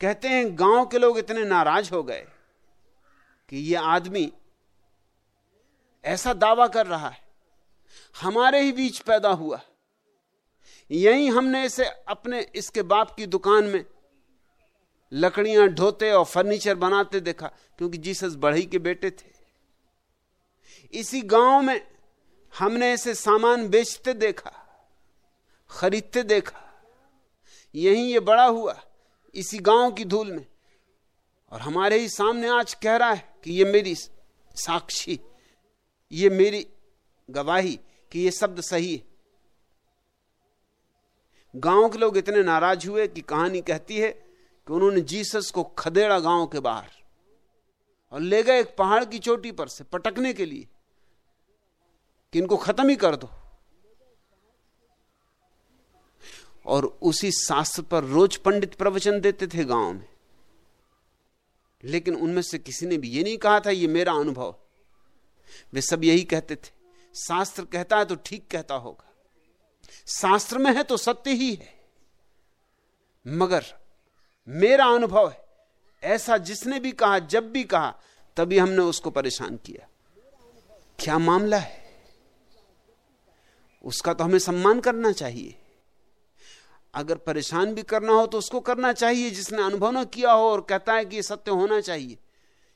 कहते हैं, गाँव के लोग इतने नाराज़ हो गए कि यह आदमी ऐसा दावा कर रहा है, हमारे ही बीच पैदा हुआ। यही हमने इसे अपने इसके बाप की दुकान में लकड़ियाँ ढोते और फर्नीचर बनाते देखा, क्योंकि जीसस बढ़ई के बेटे थे। इसी गाँव में हमने इसे सामान बेचते देखा, खरीदते देखा। यही ये बड़ा हुआ, इसी गाँव की धूल में। और हमारे ही सामने आज कह रहा है कि ये मेरी साक्षी, ये मेरी गवाही कि ये शब्द सही है। गाँव के लोग इतने नाराज़ हुए कि कहानी कहती है कि उन्होंने जीसस को खदेड़ा गाँव के बाहर और ले गए एक पहाड़ की चोटी पर से पटकने के लिए कि इनको खत्म ही कर दो। और उसी शास्त्र पर रोज पंडित प्रवचन देते थे गाँव में। लेकिन उनमें से किसी ने भी ये नहीं कहा था, ये मेरा अनुभव। वे सब यही कहते थे। शास्त्र कहता है तो ठीक कहता होगा। शास्त्र में है तो सत्य ही है। मगर मेरा अनुभव है, ऐसा जिसने भी कहा, जब भी कहा, तभी हमने उसको परेशान किया। क्या मामला है? उसका तो हमें सम्मान करना चाहिए। अगर परेशान भी करना हो तो उसको करना चाहिए, जिसने अनुभव न किया हो और कहता है कि ये सत्य होना चाहिए।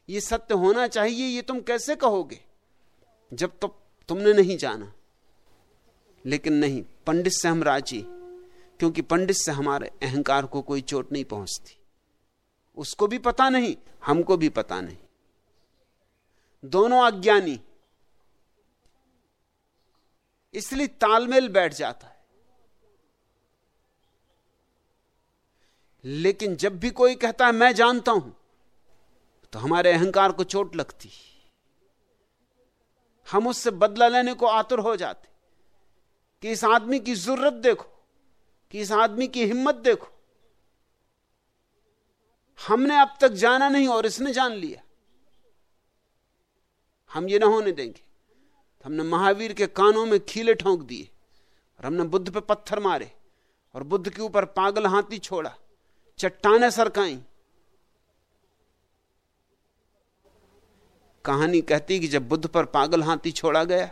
ये सत्य होना चाहिए, ये तुम कैसे कहोगे? जब तो तुमने नहीं जाना। लेकिन नहीं, पंडित से हम राज़ी क्योंकि पंडित से हमारे अहंकार को कोई चोट नहीं पहुँचती। उसको भी पता नहीं, हमको भी पता नहीं। दोनों अज्ञानी। इसलिए तालमेल बैठ जाता है। लेकिन जब भी कोई कहता है, मैं जानता हूँ तो हमारे अहंकार को चोट लगती। हम उससे बदला लेने को आतुर हो जाते। कि इस आदमी की ज़रूरत देखो, कि इस आदमी की हिम्मत देखो। हमने अब तक जाना नहीं और इसने जान लिया। हम ये ना होने देंगे। हमने महावीर के कानों में खीले ठोंक दिए और हमने बुद्ध पे पत्थर मारे और बुद्ध के ऊपर पागल हाथी छोड़ा, चट्टाने सरकाई। कहानी कहती कि जब बुद्ध पर पागल हाथी छोड़ा गया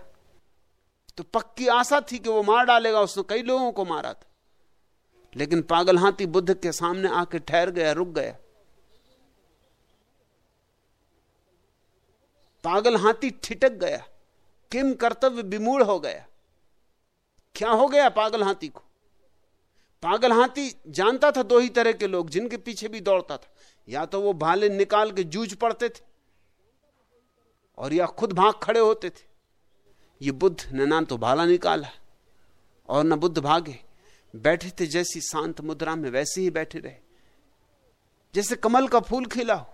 तो पक्की आशा थी कि वो मार डालेगा, उसने कई लोगों को मारा था। लेकिन पागल हाथी बुद्ध के सामने आके ठहर गया, रुक गया। पागल हाथी ठिटक गया। किम कर्तव्य विमूढ़ हो गया। क्या हो गया पागल हाथी को? पागल हाथी जानता था दो ही तरह के लोग, जिनके पीछे भी दौड़ता था। या तो वो भाले निकाल के जूझ पड़ते थे, और या खुद भाग खड़े होते थे। ये बुद्ध ने ना तो भाला निकाला और न बुद्ध भागे। बैठे थे जैसी शांत मुद्रा में वैसे ही बैठे रहे। जैसे कमल का फूल खिला हो।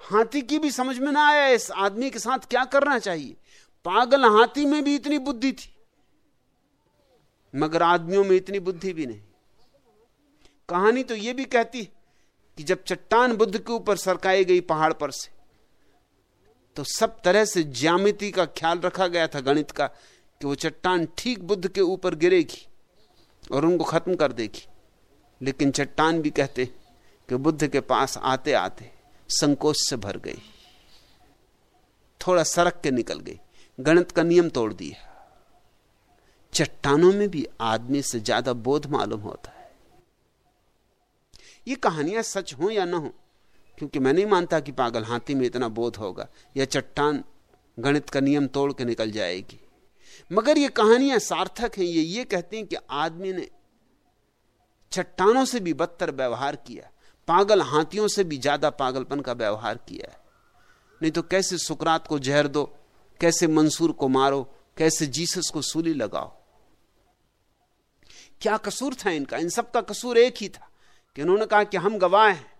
हाथी की भी समझ में ना आया इस आदमी के साथ क्या करना चाहिए। पागल हाथी में भी इतनी बुद्धि थी, मगर आदमियों में इतनी बुद्धि भी नहीं। कहानी तो यह भी कहती कि जब चट्टान बुद्ध के ऊपर सरकाई गई पहाड़ पर से तो सब तरह से ज्यामिति का ख्याल रखा गया था गणित का, कि वो चट्टान ठीक बुद्ध के ऊपर गिरेगी और उनको खत्म कर देगी। लेकिन चट्टान भी कहते कि बुद्ध के पास आते आते संकोच से भर गई। थोड़ा सरक के निकल गई। गणित का नियम तोड़ दिया। चट्टानों में भी आदमी से ज़्यादा बोध मालूम होता है। ये कहानियाँ सच हो या ना हो क्योंकि मैं नहीं मानता कि पागल हाथी में इतना बोध होगा। यह चट्टान गणित का नियम तोड़ के निकल जाएगी। मगर ये कहानियाँ सार्थक हैं। ये ये कहती हैं कि आदमी ने चट्टानों से भी बदतर व्यवहार किया पागल हाथियों से भी ज़्यादा पागलपन का व्यवहार किया है। नहीं तो कैसे सुकरात को जहर दो, कैसे मंसूर को मारो, कैसे जीसस को सूली लगाओ? क्या कसूर था इनका? इन सब का कसूर एक ही था कि उन्होंने कहा कि हम गवाह हैं।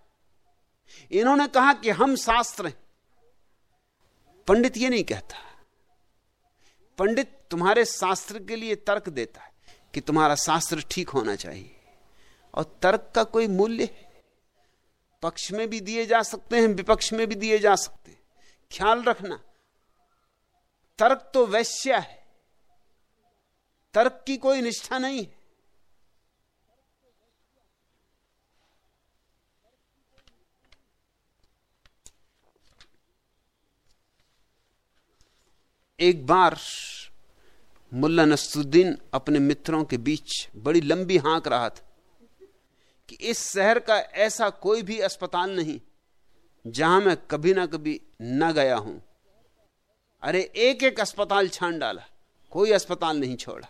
इन्होंने कहा कि हम शास्त्र हैं। पंडित ये नहीं कहता। पंडित तुम्हारे शास्त्र के लिए तर्क देता है कि तुम्हारा शास्त्र ठीक होना चाहिए। और तर्क का कोई मूल्य पक्ष में भी दिए जा सकते हैं, विपक्ष में भी दिए जा सकते हैं। ख्याल रखना, तर्क तो वैश्य है। तर्क की कोई निष्ठा नहीं है। एक बार मुल्ला नसरुद्दीन अपने मित्रों के बीच बड़ी लंबी हाँक रहा था कि इस शहर का ऐसा कोई भी अस्पताल नहीं जहाँ मैं कभी ना कभी न गया हूँ। अरे एक एक अस्पताल छान डाला, कोई अस्पताल नहीं छोड़ा।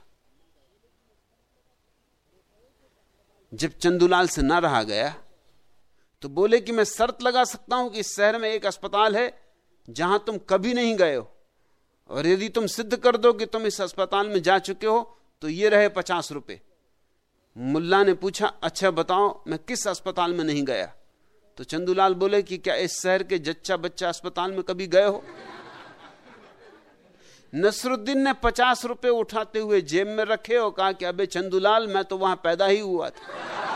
जब चंदूलाल से ना रहा गया तो बोले कि मैं शर्त लगा सकता हूँ कि इस शहर में एक अस्पताल है जहाँ तुम कभी नहीं गए हो। और यदि तुम सिद्ध कर दो कि तुम इस अस्पताल में जा चुके हो तो ये रहे पचास रुपए। मुल्ला ने पूछा अच्छा बताओ, मैं किस अस्पताल में नहीं गया? तो चंदूलाल बोले कि, क्या इस शहर के जच्चा बच्चा अस्पताल में कभी गए हो? नसरुद्दीन ने पचास रुपए उठाते हुए जेब में रखे और कहा कि, अबे चंदूलाल, मैं तो वहाँ पैदा ही हुआ था।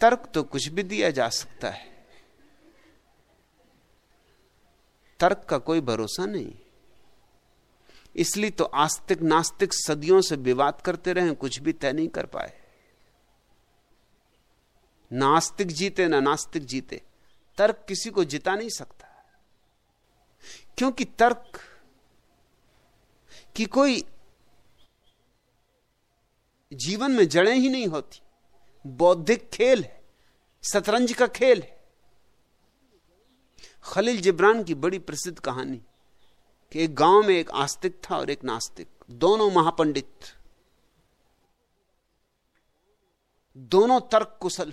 तर्क तो कुछ भी दिया जा सकता है। तर्क का कोई भरोसा नहीं। इसलिए तो आस्तिक नास्तिक सदियों से विवाद करते रहे, कुछ भी तय नहीं कर पाए। नास्तिक जीते, ना नास्तिक जीते। तर्क किसी को जिता नहीं सकता। क्योंकि तर्क की कोई जीवन में जड़ें ही नहीं होती। बौद्धिक खेल है, शतरंज का खेल है। खलील जिब्रान की बड़ी प्रसिद्ध कहानी कि एक गाँव में एक आस्तिक था और एक नास्तिक, दोनों महापंडित। दोनों तर्क कुशल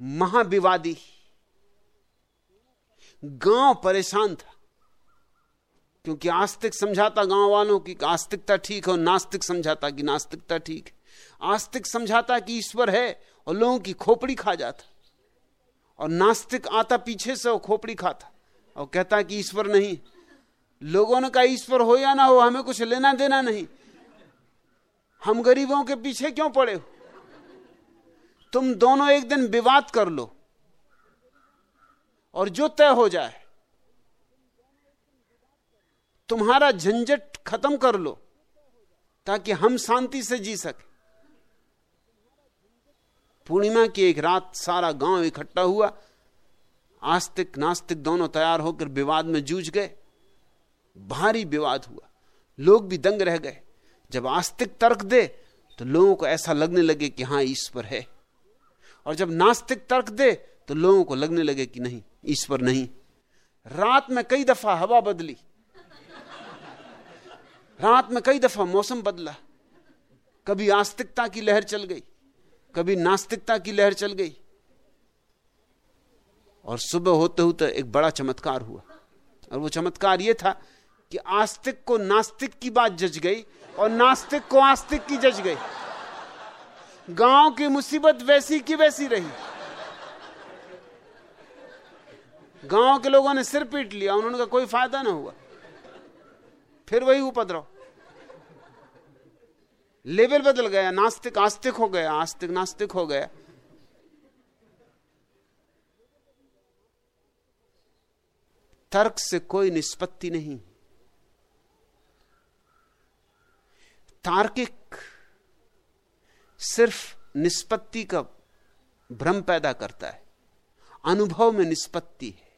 महाविवादी। गाँव परेशान था, क्योंकि आस्तिक समझाता गाँव वालों की आस्तिकता ठीक है और नास्तिक समझाता कि नास्तिकता ठीक है। आस्तिक समझाता कि ईश्वर है और लोगों की खोपड़ी खा जाता। और नास्तिक आता पीछे से और खोपड़ी खाता। और कहता कि ईश्वर नहीं। लोगों ने कहा, ईश्वर हो या ना हो, हमें कुछ लेना देना नहीं। हम गरीबों के पीछे क्यों पड़े हो? तुम दोनों एक दिन विवाद कर लो। और जो तय हो जाए, तुम्हारा झंझट खत्म कर लो, ताकि हम शांति से जी सके। पूर्णिमा की एक रात सारा गाँव इकट्ठा हुआ। आस्तिक नास्तिक दोनों तैयार होकर विवाद में जूझ गए। भारी विवाद हुआ। लोग भी दंग रह गए। जब आस्तिक तर्क दे तो लोगों को ऐसा लगने लगे कि हाँ, ईश्वर है। और जब नास्तिक तर्क दे तो लोगों को लगने लगे कि नहीं, ईश्वर नहीं। रात में कई दफ़ा हवा बदली। रात में कई दफ़ा मौसम बदला। कभी आस्तिकता की लहर चल गई। कभी नास्तिकता की लहर चल गई। और सुबह होते होते एक बड़ा चमत्कार हुआ। और वो चमत्कार यह था कि आस्तिक को नास्तिक की बात जज गई और नास्तिक को आस्तिक की जज गई। गाँव की मुसीबत वैसी की वैसी रही। गाँव के लोगों ने सिर पीट लिया, उन्होंने कहा कोई फ़ायदा ना हुआ। फिर वही उपद्रव। लेवल बदल गया, नास्तिक आस्तिक हो गया, आस्तिक नास्तिक हो गया। तर्क से कोई निष्पत्ति नहीं। तार्किक सिर्फ़ निष्पत्ति का भ्रम पैदा करता है, अनुभव में निष्पत्ति है।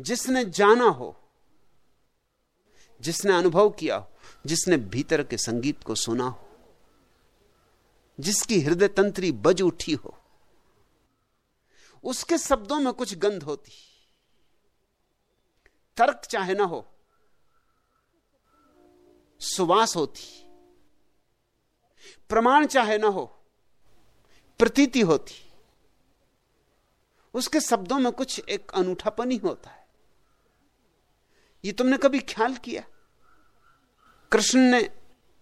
जिसने जाना हो, जिसने अनुभव किया हो जिसने भीतर के संगीत को सुना हो, जिसकी हृदय तंत्री बज उठी हो, उसके शब्दों में कुछ गंध होती। तर्क चाहे ना हो, सुवास होती। प्रमाण चाहे ना हो, प्रतीति होती। उसके शब्दों में कुछ एक अनूठापन ही होता है। ये तुमने कभी ख्याल किया? कृष्ण ने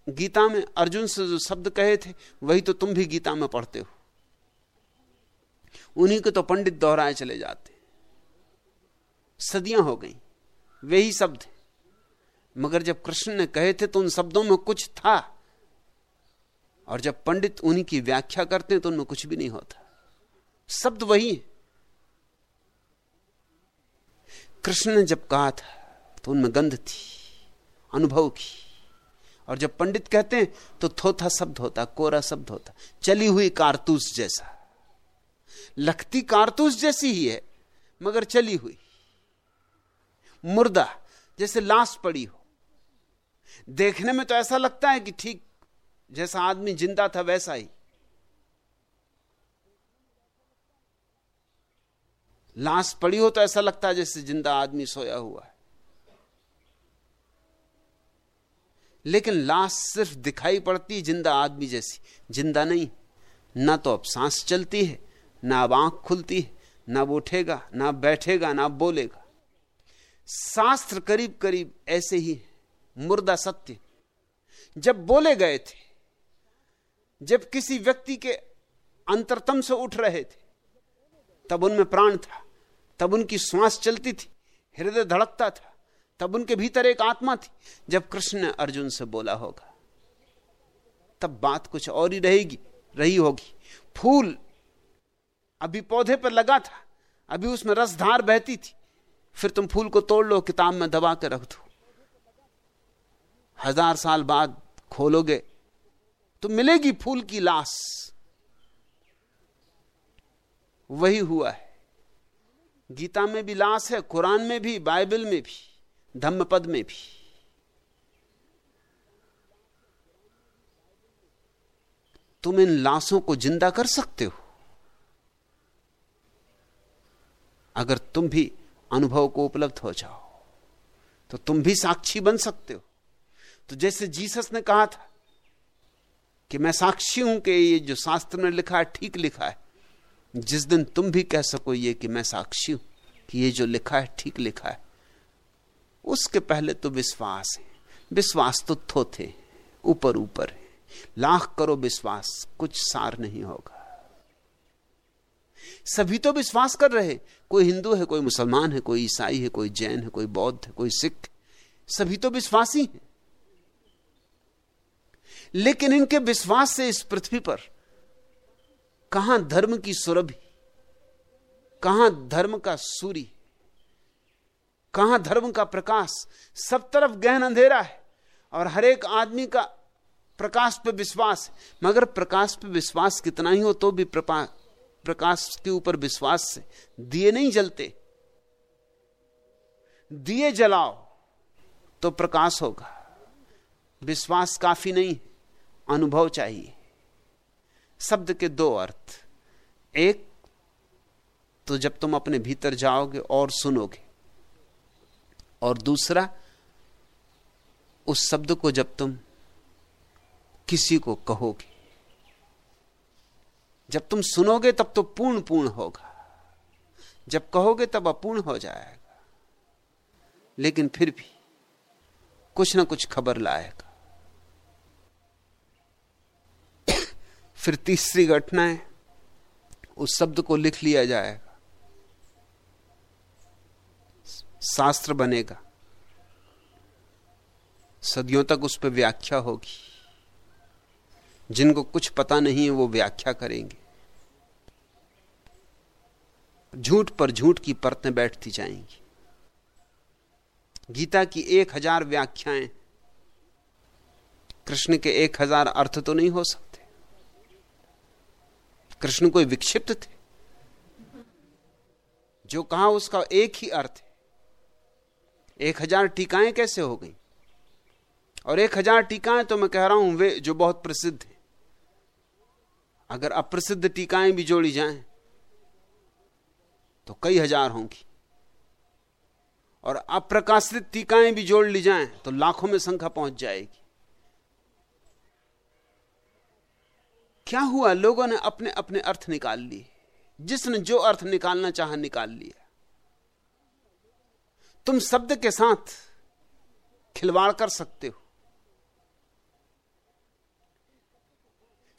गीता में अर्जुन से जो शब्द कहे थे, वही तो तुम भी गीता में पढ़ते हो। उन्हीं को तो पंडित दोहराए चले जाते। सदियाँ हो गई, वे ही शब्द मगर जब कृष्ण ने कहे थे तो उन शब्दों में कुछ था। और जब पंडित उन्हीं की व्याख्या करते हैं तो उनमें कुछ भी नहीं होता। शब्द वही है। कृष्ण ने जब कहा था तो उनमें गंध थी, अनुभव की। और जब पंडित कहते हैं तो थोथा शब्द होता, कोरा शब्द होता, चली हुई कारतूस जैसा। लखती कारतूस जैसी ही है, मगर चली हुई। मुर्दा, जैसे लाश पड़ी हो। देखने में तो ऐसा लगता है कि ठीक, जैसा आदमी ज़िंदा था वैसा ही। लाश पड़ी हो तो ऐसा लगता है जैसे ज़िंदा आदमी सोया हुआ है। लेकिन लाश सिर्फ़ दिखाई पड़ती ज़िंदा आदमी जैसी, ज़िंदा नहीं। ना तो अब सांस चलती है, ना अब आँख खुलती है, ना अब उठेगा, ना बैठेगा, ना बोलेगा। शास्त्र करीब करीब ऐसे ही मुर्दा सत्य। जब बोले गए थे, जब किसी व्यक्ति के अंतरतम से उठ रहे थे, तब उनमें प्राण था, तब उनकी श्वास चलती थी, हृदय धड़कता था। तब उनके भीतर एक आत्मा थी। जब कृष्ण ने अर्जुन से बोला होगा, तब बात कुछ और ही रहेगी, रही होगी। फूल अभी पौधे पर लगा था, अभी उसमें रसधार बहती थी। फिर तुम फूल को तोड़ लो, किताब में दबा के रख दो। हज़ार साल बाद खोलोगे तो मिलेगी फूल की लाश। वही हुआ है। गीता में भी लाश है, कुरान में भी, बाइबल में भी। धम्मपद में भी। तुम इन लाशों को ज़िंदा कर सकते हो। अगर तुम भी अनुभव को उपलब्ध हो जाओ तो तुम भी साक्षी बन सकते हो। तो जैसे जीसस ने कहा था कि मैं साक्षी हूँ कि ये जो शास्त्र में लिखा है, ठीक लिखा है। जिस दिन तुम भी कह सको ये कि मैं साक्षी हूँ कि ये जो लिखा है, ठीक लिखा है। उसके पहले तो विश्वास है। विश्वास तो थोथे ऊपर ऊपर है। लाख करो विश्वास, कुछ सार नहीं होगा। सभी तो विश्वास कर रहे कोई हिंदू है, कोई मुसलमान है, कोई ईसाई है, कोई जैन है, कोई बौद्ध है, कोई सिख सभी तो विश्वासी हैं। लेकिन इनके विश्वास से इस पृथ्वी पर कहाँ धर्म की सुरभि, कहाँ धर्म का सूर्य कहाँ धर्म का प्रकाश? सब तरफ़ गहन अंधेरा है और हर एक आदमी का प्रकाश पे विश्वास है। मगर प्रकाश पे विश्वास कितना ही हो तो भी प्रकाश के ऊपर विश्वास से दिए नहीं जलते। दिए जलाओ तो प्रकाश होगा। विश्वास काफ़ी नहीं, अनुभव चाहिए। शब्द के दो अर्थ। एक तो जब तुम अपने भीतर जाओगे और सुनोगे और दूसरा, उस शब्द को जब तुम किसी को कहोगे, जब तुम सुनोगे तब तो पूर्ण पूर्ण होगा। जब कहोगे तब अपूर्ण हो जाएगा। लेकिन फिर भी कुछ ना कुछ खबर लाएगा। फिर तीसरी घटना है, उस शब्द को लिख लिया जाएगा। शास्त्र बनेगा। सदियों तक उस पर व्याख्या होगी। जिनको कुछ पता नहीं है, वो व्याख्या करेंगे। झूठ पर झूठ की परतें बैठती जाएँगी। गीता की एक हज़ार व्याख्याएँ, कृष्ण के एक हज़ार अर्थ तो नहीं हो सकते। कृष्ण कोई विक्षिप्त थे। जो कहा उसका एक ही अर्थ है। एक हज़ार टीकाएँ कैसे हो गई? और एक हज़ार टीकाएँ तो मैं कह रहा हूँ, वे जो बहुत प्रसिद्ध है। अगर अप्रसिद्ध टीकाएँ भी जोड़ी जाएँ तो कई हज़ार होंगी। और अप्रकाशित टीकाएँ भी जोड़ ली जाएँ तो लाखों में संख्या पहुँच जाएगी। क्या हुआ? लोगों ने अपने अपने अर्थ निकाल लिए। जिसने जो अर्थ निकालना चाहा निकाल लिया। तुम शब्द के साथ खिलवाड़ कर सकते हो।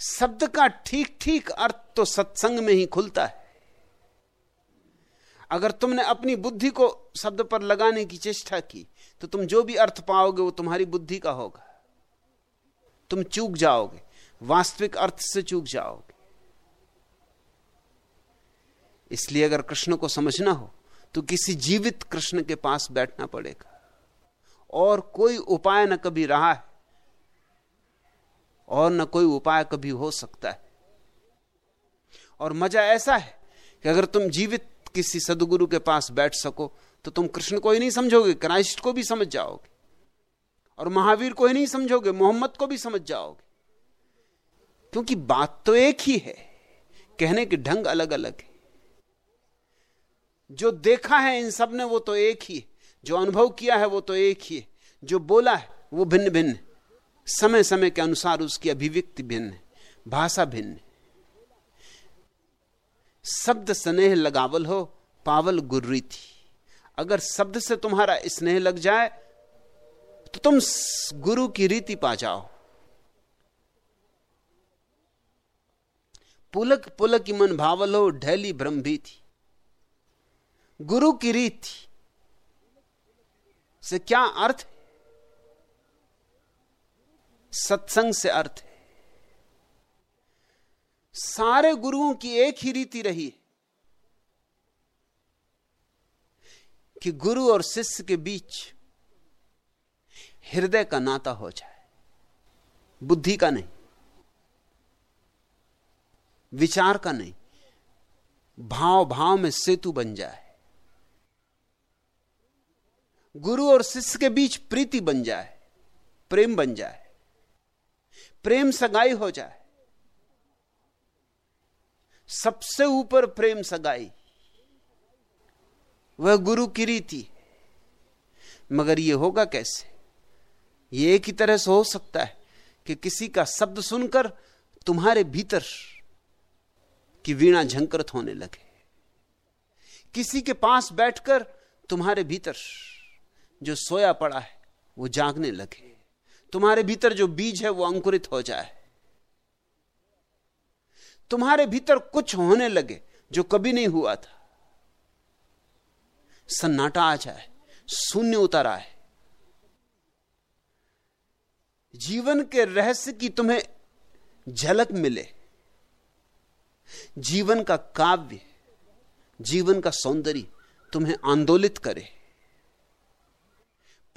शब्द का ठीक ठीक अर्थ तो सत्संग में ही खुलता है। अगर तुमने अपनी बुद्धि को शब्द पर लगाने की चेष्टा की तो तुम जो भी अर्थ पाओगे वो तुम्हारी बुद्धि का होगा। तुम चूक जाओगे, वास्तविक अर्थ से चूक जाओगे। इसलिए अगर कृष्ण को समझना हो तो किसी जीवित कृष्ण के पास बैठना पड़ेगा। और कोई उपाय न कभी रहा है, और न कोई उपाय कभी हो सकता है। और मज़ा ऐसा है कि अगर तुम जीवित किसी सदगुरु के पास बैठ सको तो तुम कृष्ण को ही नहीं समझोगे, क्राइस्ट को भी समझ जाओगे, और महावीर को ही नहीं समझोगे, मोहम्मद को भी समझ जाओगे। क्योंकि बात तो एक ही है, कहने के ढंग अलग अलग है। जो देखा है इन सबने, वो तो एक ही। जो अनुभव किया है, वो तो एक ही। जो बोला है, वो भिन्न भिन्न समय समय के अनुसार उसकी अभिव्यक्ति भिन्न है, भाषा भिन्न शब्द स्नेह लगावल हो, पावल गुर्री थी। अगर शब्द से तुम्हारा स्नेह लग जाए तो तुम गुरु की रीति पा जाओ। पुलक पुलक मन भावल हो, ढैली भ्रम भी थी। गुरु की रीति से क्या अर्थ है? सत्संग से अर्थ है। सारे गुरुओं की एक ही रीति रही है कि गुरु और शिष्य के बीच हृदय का नाता हो जाए, बुद्धि का नहीं, विचार का नहीं भाव भाव में सेतु बन जाए। गुरु और शिष्य के बीच प्रीति बन जाए, प्रेम बन जाए, प्रेम सगाई हो जाए। सबसे ऊपर प्रेम सगाई, वह गुरु की रीति मगर यह होगा कैसे? यह एक ही तरह से हो सकता है कि किसी का शब्द सुनकर तुम्हारे भीतर की वीणा झंकृत होने लगे। किसी के पास बैठकर तुम्हारे भीतर जो सोया पड़ा है, वो जागने लगे। तुम्हारे भीतर जो बीज है, वो अंकुरित हो जाए। तुम्हारे भीतर कुछ होने लगे, जो कभी नहीं हुआ था। सन्नाटा आ जाए, शून्य उतर आए। जीवन के रहस्य की तुम्हें झलक मिले। जीवन का काव्य, जीवन का सौंदर्य तुम्हें आंदोलित करे।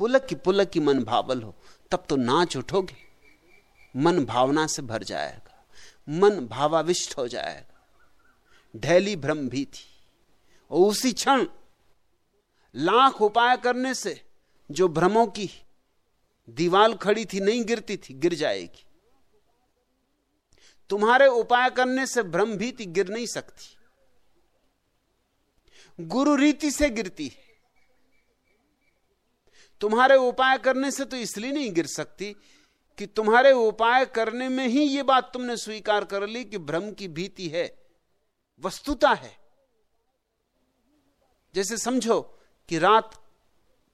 पुलक की पुलक की मन भावल हो, तब तो नाच उठोगे। मन भावना से भर जाएगा। मन भावाविष्ट हो जाएगा। ढैली भ्रम भी थी। और उसी क्षण लाख उपाय करने से जो भ्रमों की दीवाल खड़ी थी, नहीं गिरती थी, गिर जाएगी। तुम्हारे उपाय करने से भ्रम भीति गिर नहीं सकती। गुरु रीति से गिरती है। तुम्हारे उपाय करने से तो इसलिए नहीं गिर सकती कि तुम्हारे उपाय करने में ही यह बात तुमने स्वीकार कर ली कि भ्रम की भीति है, वस्तुता है। जैसे समझो कि रात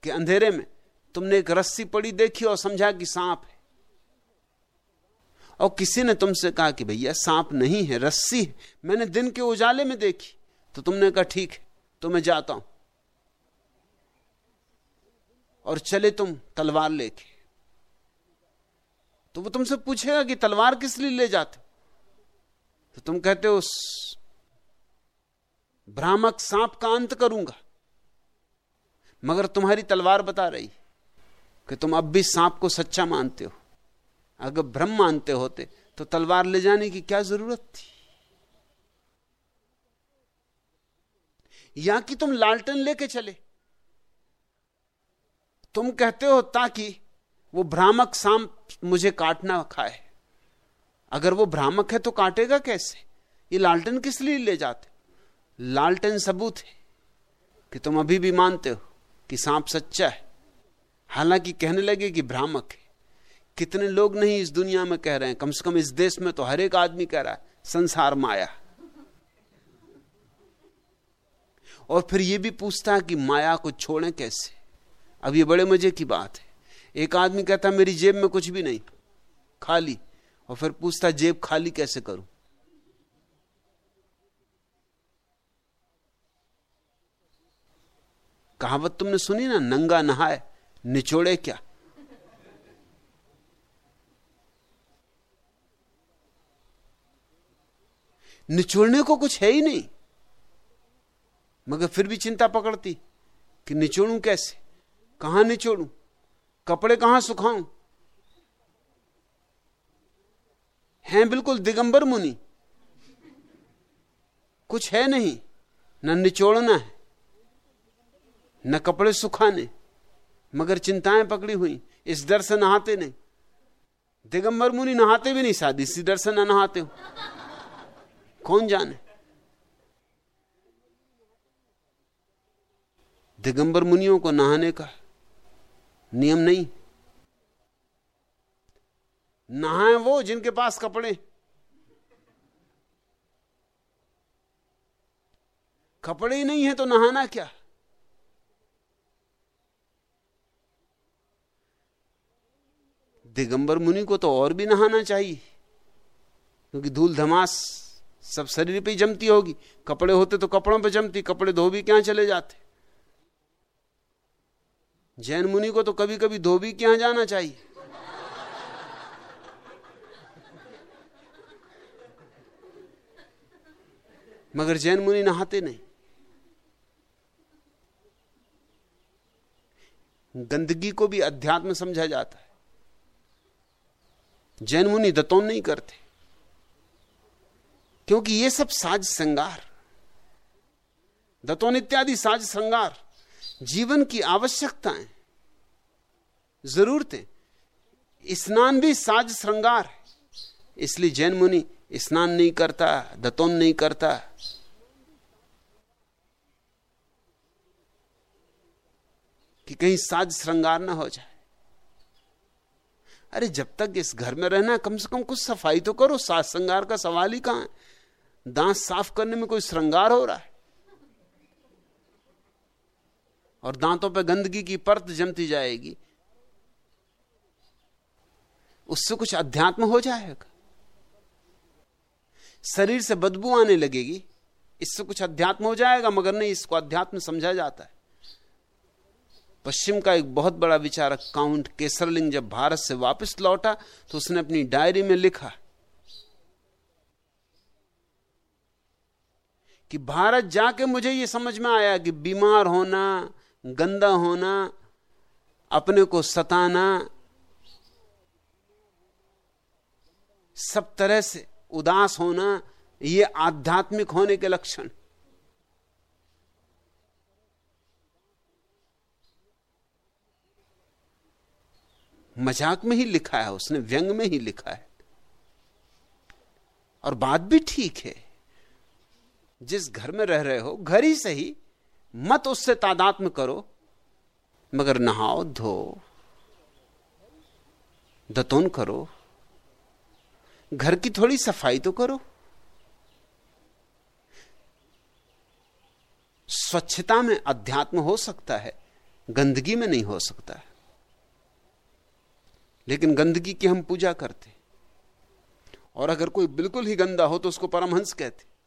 के अंधेरे में तुमने एक रस्सी पड़ी देखी और समझा कि सांप है। और किसी ने तुमसे कहा कि भैया सांप नहीं है, रस्सी है। मैंने दिन के उजाले में देखी तो तुमने कहा, ठीक है तो मैं जाता हूँ। और चले तुम तलवार लेके। तो वो तुमसे पूछेगा कि तलवार किस लिए ले जाते? तो तुम कहते हो भ्रामक सांप का अंत करूँगा। मगर तुम्हारी तलवार बता रही कि तुम अब भी सांप को सच्चा मानते हो। अगर भ्रम मानते होते तो तलवार ले जाने की क्या ज़रूरत थी? या कि तुम लालटन लेके चले। तुम कहते हो ताकि वो भ्रामक सांप मुझे काटना खाए। अगर वो भ्रामक है तो काटेगा कैसे? ये लालटन किस लिए ले जाते? लालटन सबूत है कि तुम अभी भी मानते हो कि सांप सच्चा है। हालाँकि कहने लगे कि भ्रामक है। कितने लोग नहीं इस दुनिया में कह रहे हैं? कम से कम इस देश में तो हर एक आदमी कह रहा है, संसार माया। और फिर यह भी पूछता है कि माया को छोड़ें कैसे? अब ये बड़े मज़े की बात है। एक आदमी कहता, मेरी जेब में कुछ भी नहीं, खाली। और फिर पूछता, जेब खाली कैसे करूँ? कहावत तुमने सुनी ना, नंगा नहाए, निचोड़े क्या? निचोड़ने को कुछ है ही नहीं। मगर फिर भी चिंता पकड़ती कि निचोड़ू कैसे? कहाँ निचोड़ू कपड़े कहाँ सुखाऊं? हैं बिल्कुल दिगंबर मुनि। कुछ है नहीं, न निचोड़ना है, न कपड़े सुखाने, मगर चिंताएँ पकड़ी हुई, इस डर से नहाते नहीं। दिगंबर मुनि नहाते भी नहीं शादी इसी डर से ना नहाते हो। कौन जाने? दिगंबर मुनियों को नहाने का नियम नहीं। नहाए वो जिनके पास कपड़े। कपड़े ही नहीं है तो नहाना क्या? दिगंबर मुनि को तो और भी नहाना चाहिए, क्योंकि धूल धमास सब शरीर पे ही जमती होगी। कपड़े होते तो कपड़ों पे जमती, कपड़े धो भी क्या चले जाते? जैन मुनि को तो कभी कभी धोबी क्या जाना चाहिए? मगर जैन मुनि नहाते नहीं। गंदगी को भी अध्यात्म समझा जाता है। जैन मुनि दतौन नहीं करते। क्योंकि ये सब साज श्रृंगार दतौन इत्यादि साज श्रृंगार जीवन की आवश्यकताएँ, जरूरतें। स्नान भी साज श्रृंगार है। इसलिए जैन मुनि स्नान नहीं करता, दतोन नहीं करता। कि कहीं साज श्रृंगार ना हो जाए। अरे जब तक इस घर में रहना कम से कम कुछ सफ़ाई तो करो। साज श्रृंगार का सवाल ही कहाँ है? दांत साफ़ करने में कोई श्रृंगार हो रहा है? और दांतों पर गंदगी की परत जमती जाएगी। उससे कुछ अध्यात्म हो जाएगा। शरीर से बदबू आने लगेगी। इससे कुछ अध्यात्म हो जाएगा, मगर नहीं, इसको अध्यात्म समझा जाता है। पश्चिम का एक बहुत बड़ा विचारक, काउंट केसरलिंग, जब भारत से वापस लौटा तो उसने अपनी डायरी में लिखा कि भारत जाके मुझे यह समझ में आया कि बीमार होना गंदा होना, अपने को सताना, सब तरह से उदास होना, ये आध्यात्मिक होने के लक्षण। मज़ाक में ही लिखा है, उसने व्यंग में ही लिखा है। और बात भी ठीक है। जिस घर में रह रहे हो, घर ही सही मत उससे तादात्म करो, मगर नहाओ, धो, दतोन करो। घर की थोड़ी सफ़ाई तो करो। स्वच्छता में अध्यात्म हो सकता है, गंदगी में नहीं हो सकता है। लेकिन गंदगी की हम पूजा करते। और अगर कोई बिल्कुल ही गंदा हो तो उसको परमहंस कहते।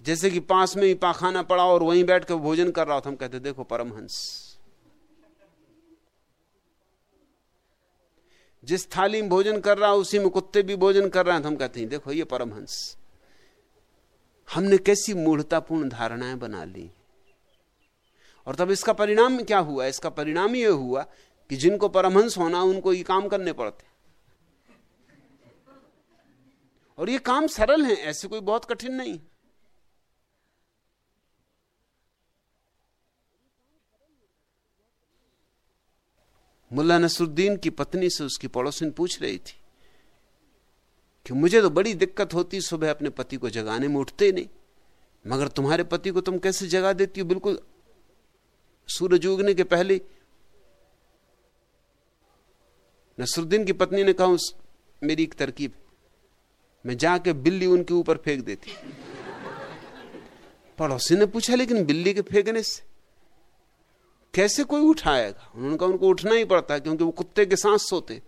जैसे कि पास में ही पाखाना पड़ा और वहीं बैठ कर भोजन कर रहा था, हम कहते, देखो, परमहंस। जिस थाली में भोजन कर रहा, उसी में कुत्ते भी भोजन कर रहे हैं तो हम कहते हैं, देखो, ये परमहंस, हमने कैसी मूढ़तापूर्ण धारणाएँ बना ली। और तब इसका परिणाम क्या हुआ? इसका परिणाम यह हुआ कि जिनको परमहंस होना, उनको ये काम करने पड़ते। और ये काम सरल है, ऐसे कोई बहुत कठिन नहीं। मुल्ला नसरुद्दीन की पत्नी से उसकी पड़ोसिन पूछ रही थी कि मुझे तो बड़ी दिक्कत होती सुबह अपने पति को जगाने में उठते नहीं। मगर तुम्हारे पति को तुम कैसे जगा देती हो? बिल्कुल सूरज उगने के पहले। नसरुद्दीन की पत्नी ने कहा, उस, मेरी एक तरकीब मैं जाके बिल्ली उनके ऊपर फेंक देती पड़ोसी ने पूछा, लेकिन बिल्ली के फेंकने से कैसे कोई उठाएगा? उन्होंने कहा उनको उठना ही पड़ता है क्योंकि वो कुत्ते के सांस सोते।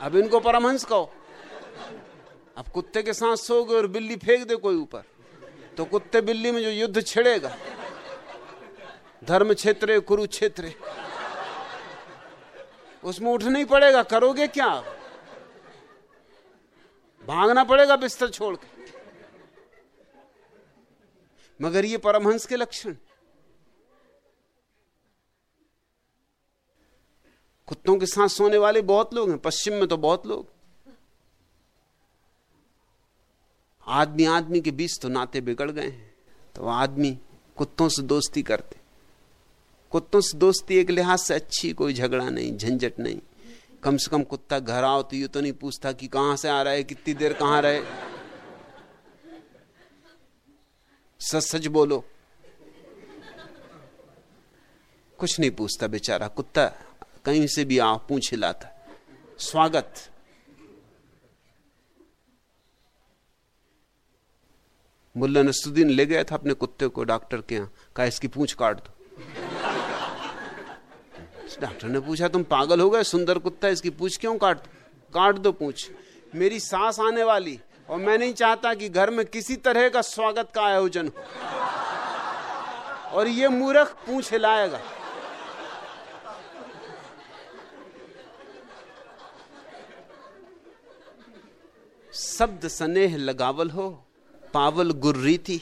अब इनको परमहंस कहो। अब कुत्ते के सांस सोगे और बिल्ली फेंक दे कोई ऊपर तो कुत्ते बिल्ली में जो युद्ध छिड़ेगा, धर्म क्षेत्र, कुरुक्षेत्र, उसमें उठना ही पड़ेगा। करोगे क्या? भागना पड़ेगा बिस्तर छोड़ के मगर ये परमहंस के लक्षण। कुत्तों के साथ सोने वाले बहुत लोग हैं, पश्चिम में तो बहुत लोग। आदमी आदमी के बीच तो नाते बिगड़ गए हैं तो आदमी कुत्तों से दोस्ती करते। कुत्तों से दोस्ती एक लिहाज से अच्छी, कोई झगड़ा नहीं, झंझट नहीं। कम से कम कुत्ता घर आओ तो ये तो नहीं पूछता कि कहाँ से आ रहा है, कितनी देर कहाँ रहे। सच सच बोलो। कुछ नहीं पूछता बेचारा, कुत्ता कहीं से भी आ पूछ हिलाता स्वागत। मुल्ला नसुद्दीन ले गया था अपने कुत्ते को डॉक्टर के यहाँ। कहा, इसकी पूछ काट दो। डॉक्टर ने पूछा, तुम पागल हो गए, सुंदर कुत्ता, इसकी पूछ क्यों काट काट दो पूछ। मेरी सांस आने वाली, और मैं नहीं चाहता कि घर में किसी तरह का स्वागत का आयोजन हो। और ये मूर्ख पूछ हिलाएगा। शब्द स्नेह लगावल हो, पावल गुर्रीति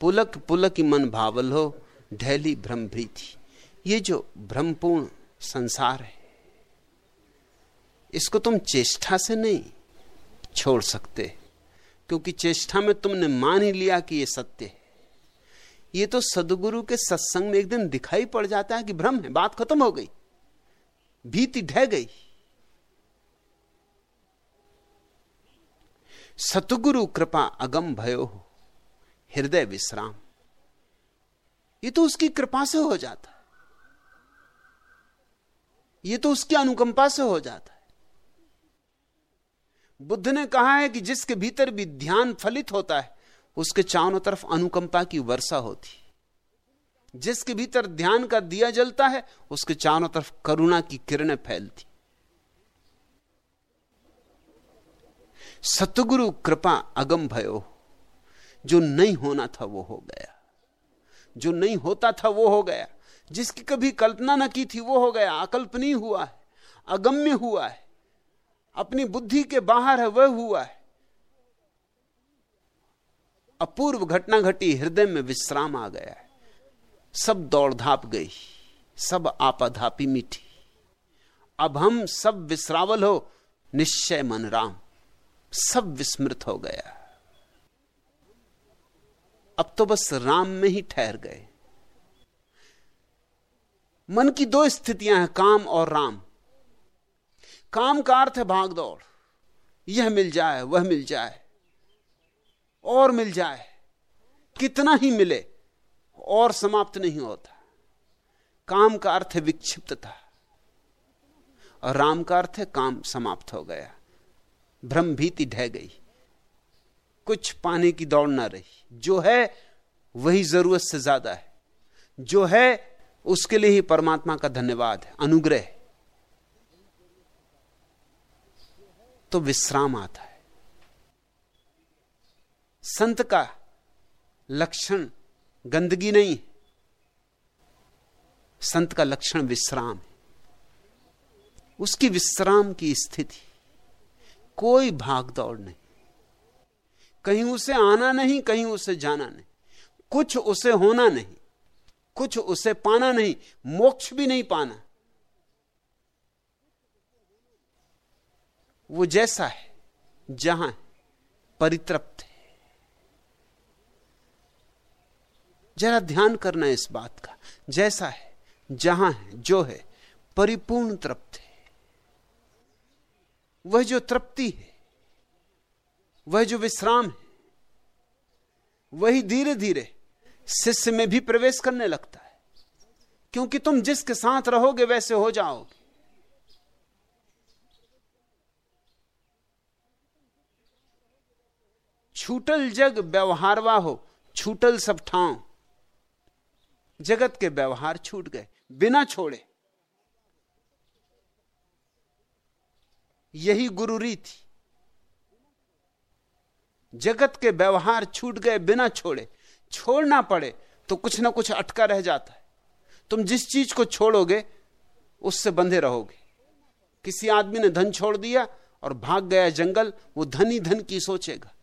पुलक पुलक मन भावल हो, ढैली भ्रम भ्रीति ये जो भ्रमपूर्ण संसार है, इसको तुम चेष्टा से नहीं छोड़ सकते, क्योंकि चेष्टा में तुमने मान ही लिया कि ये सत्य है। ये तो सदगुरु के सत्संग में एक दिन दिखाई पड़ जाता है कि भ्रम है, बात खत्म हो गई, भीति ढह गई। सतगुरु कृपा अगम भयो हो, हृदय विश्राम। ये तो उसकी कृपा से हो जाता यह तो उसकी अनुकंपा से हो जाता है। बुद्ध ने कहा है कि जिसके भीतर भी ध्यान फलित होता है, उसके चारों तरफ़ अनुकंपा की वर्षा होती जिसके भीतर ध्यान का दिया जलता है, उसके चारों तरफ़ करुणा की किरणें फैलती सतगुरु कृपा अगम भयो। जो नहीं होना था वो हो गया। जो नहीं होता था वो हो गया। जिसकी कभी कल्पना न की थी वो हो गया। अकल्पनीय हुआ है। अगम्य हुआ है। अपनी बुद्धि के बाहर है, वह हुआ है। अपूर्व घटना घटी, हृदय में विश्राम आ गया है। सब दौड़ धाप गई। सब आपाधापी मीठी अब हम सब विश्रावल हो, निश्चय मन राम। सब विस्मृत हो गया। अब तो बस राम में ही ठहर गए। मन की दो स्थितियाँ हैं, काम और राम। काम का अर्थ है भाग दौड़। यह मिल जाए, वह मिल जाए, और मिल जाए। कितना ही मिले, और समाप्त नहीं होता। काम का अर्थ है विक्षिप्तता। और राम का अर्थ है काम समाप्त हो गया। भ्रम भीति ढह गई। कुछ पाने की दौड़ ना रही। जो है, वही ज़रूरत से ज़्यादा है। जो है, उसके लिए ही परमात्मा का धन्यवाद है, अनुग्रह तो विश्राम आता है। संत का लक्षण गंदगी नहीं संत का लक्षण विश्राम है। उसकी विश्राम की स्थिति कोई भाग दौड़ नहीं। कहीं उसे आना नहीं, कहीं उसे जाना नहीं। कुछ उसे होना नहीं, कुछ उसे पाना नहीं, मोक्ष भी नहीं पाना। वो जैसा है, जहाँ परितृप्त है। जरा ध्यान करना इस बात का। जैसा है, जहाँ है, जो है, परिपूर्ण तृप्त वह जो तृप्ति है, वह जो विश्राम है, वही धीरे धीरे शिष्य में भी प्रवेश करने लगता है। क्योंकि तुम जिसके साथ रहोगे वैसे हो जाओगे। छूटल जग व्यवहारवा हो, छूटल सब ठाव। जगत के व्यवहार छूट गए, बिना छोड़े। यही गुरुरी थी। जगत के व्यवहार छूट गए बिना छोड़े, छोड़ना पड़े तो कुछ ना कुछ अटका रह जाता है। तुम जिस चीज़ को छोड़ोगे, उससे बंधे रहोगे। किसी आदमी ने धन छोड़ दिया और भाग गया जंगल, वो धन ही धन की सोचेगा।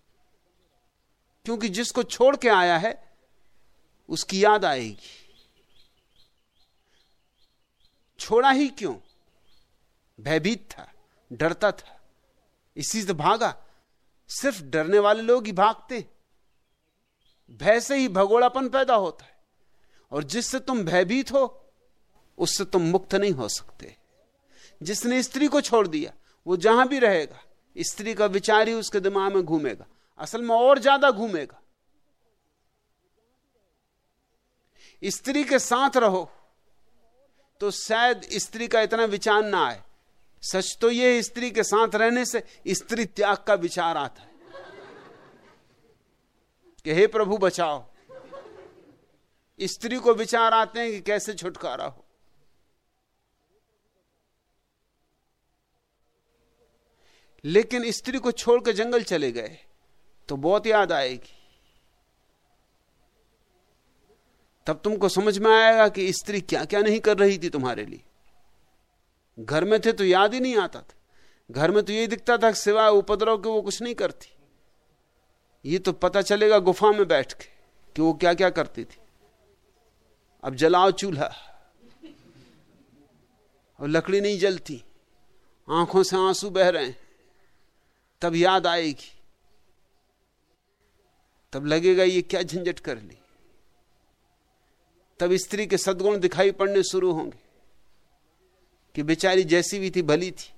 क्योंकि जिसको छोड़ के आया है, उसकी याद आएगी। छोड़ा ही क्यों? भयभीत था। डरता था। इसी से भागा। सिर्फ़ डरने वाले लोग ही भागते। भय से ही भगोड़ापन पैदा होता है। और जिससे तुम भयभीत हो, उससे तुम मुक्त नहीं हो सकते। जिसने स्त्री को छोड़ दिया, वो जहाँ भी रहेगा, स्त्री का विचार ही उसके दिमाग में घूमेगा। असल में और ज़्यादा घूमेगा। स्त्री के साथ रहो तो शायद स्त्री का इतना विचार ना आए। सच तो यह स्त्री के साथ रहने से स्त्री त्याग का विचार आता है कि हे प्रभु बचाओ। स्त्री को विचार आते हैं कि कैसे छुटकारा हो। लेकिन स्त्री को छोड़कर जंगल चले गए तो बहुत याद आएगी। तब तुमको समझ में आएगा कि स्त्री क्या क्या नहीं कर रही थी तुम्हारे लिए। घर में थे तो याद ही नहीं आता था। घर में तो यही दिखता था सिवाय उपद्रव के वो कुछ नहीं करती। ये तो पता चलेगा गुफा में बैठ के कि वो क्या क्या करती थी। अब जलाओ चूल्हा। और लकड़ी नहीं जलती। आँखों से आँसू बह रहे हैं। तब याद आएगी। तब लगेगा ये क्या झंझट कर ली। तब स्त्री के सदगुण दिखाई पड़ने शुरू होंगे। कि बेचारी जैसी भी थी, भली थी।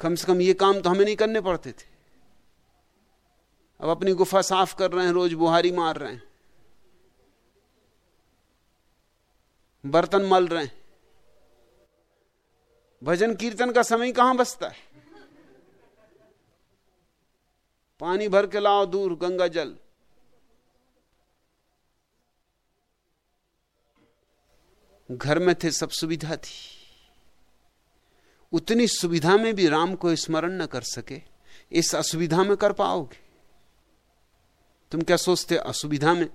कम से कम ये काम तो हमें नहीं करने पड़ते थे। अब अपनी गुफा साफ़ कर रहे हैं, रोज बुहारी मार रहे हैं। बर्तन मल रहे हैं। भजन कीर्तन का समय कहाँ बसता है? पानी भर के लाओ दूर, गंगा जल। घर में थे, सब सुविधा थी। उतनी सुविधा में भी राम को स्मरण न कर सके। इस असुविधा में कर पाओगे? तुम क्या सोचते असुविधा में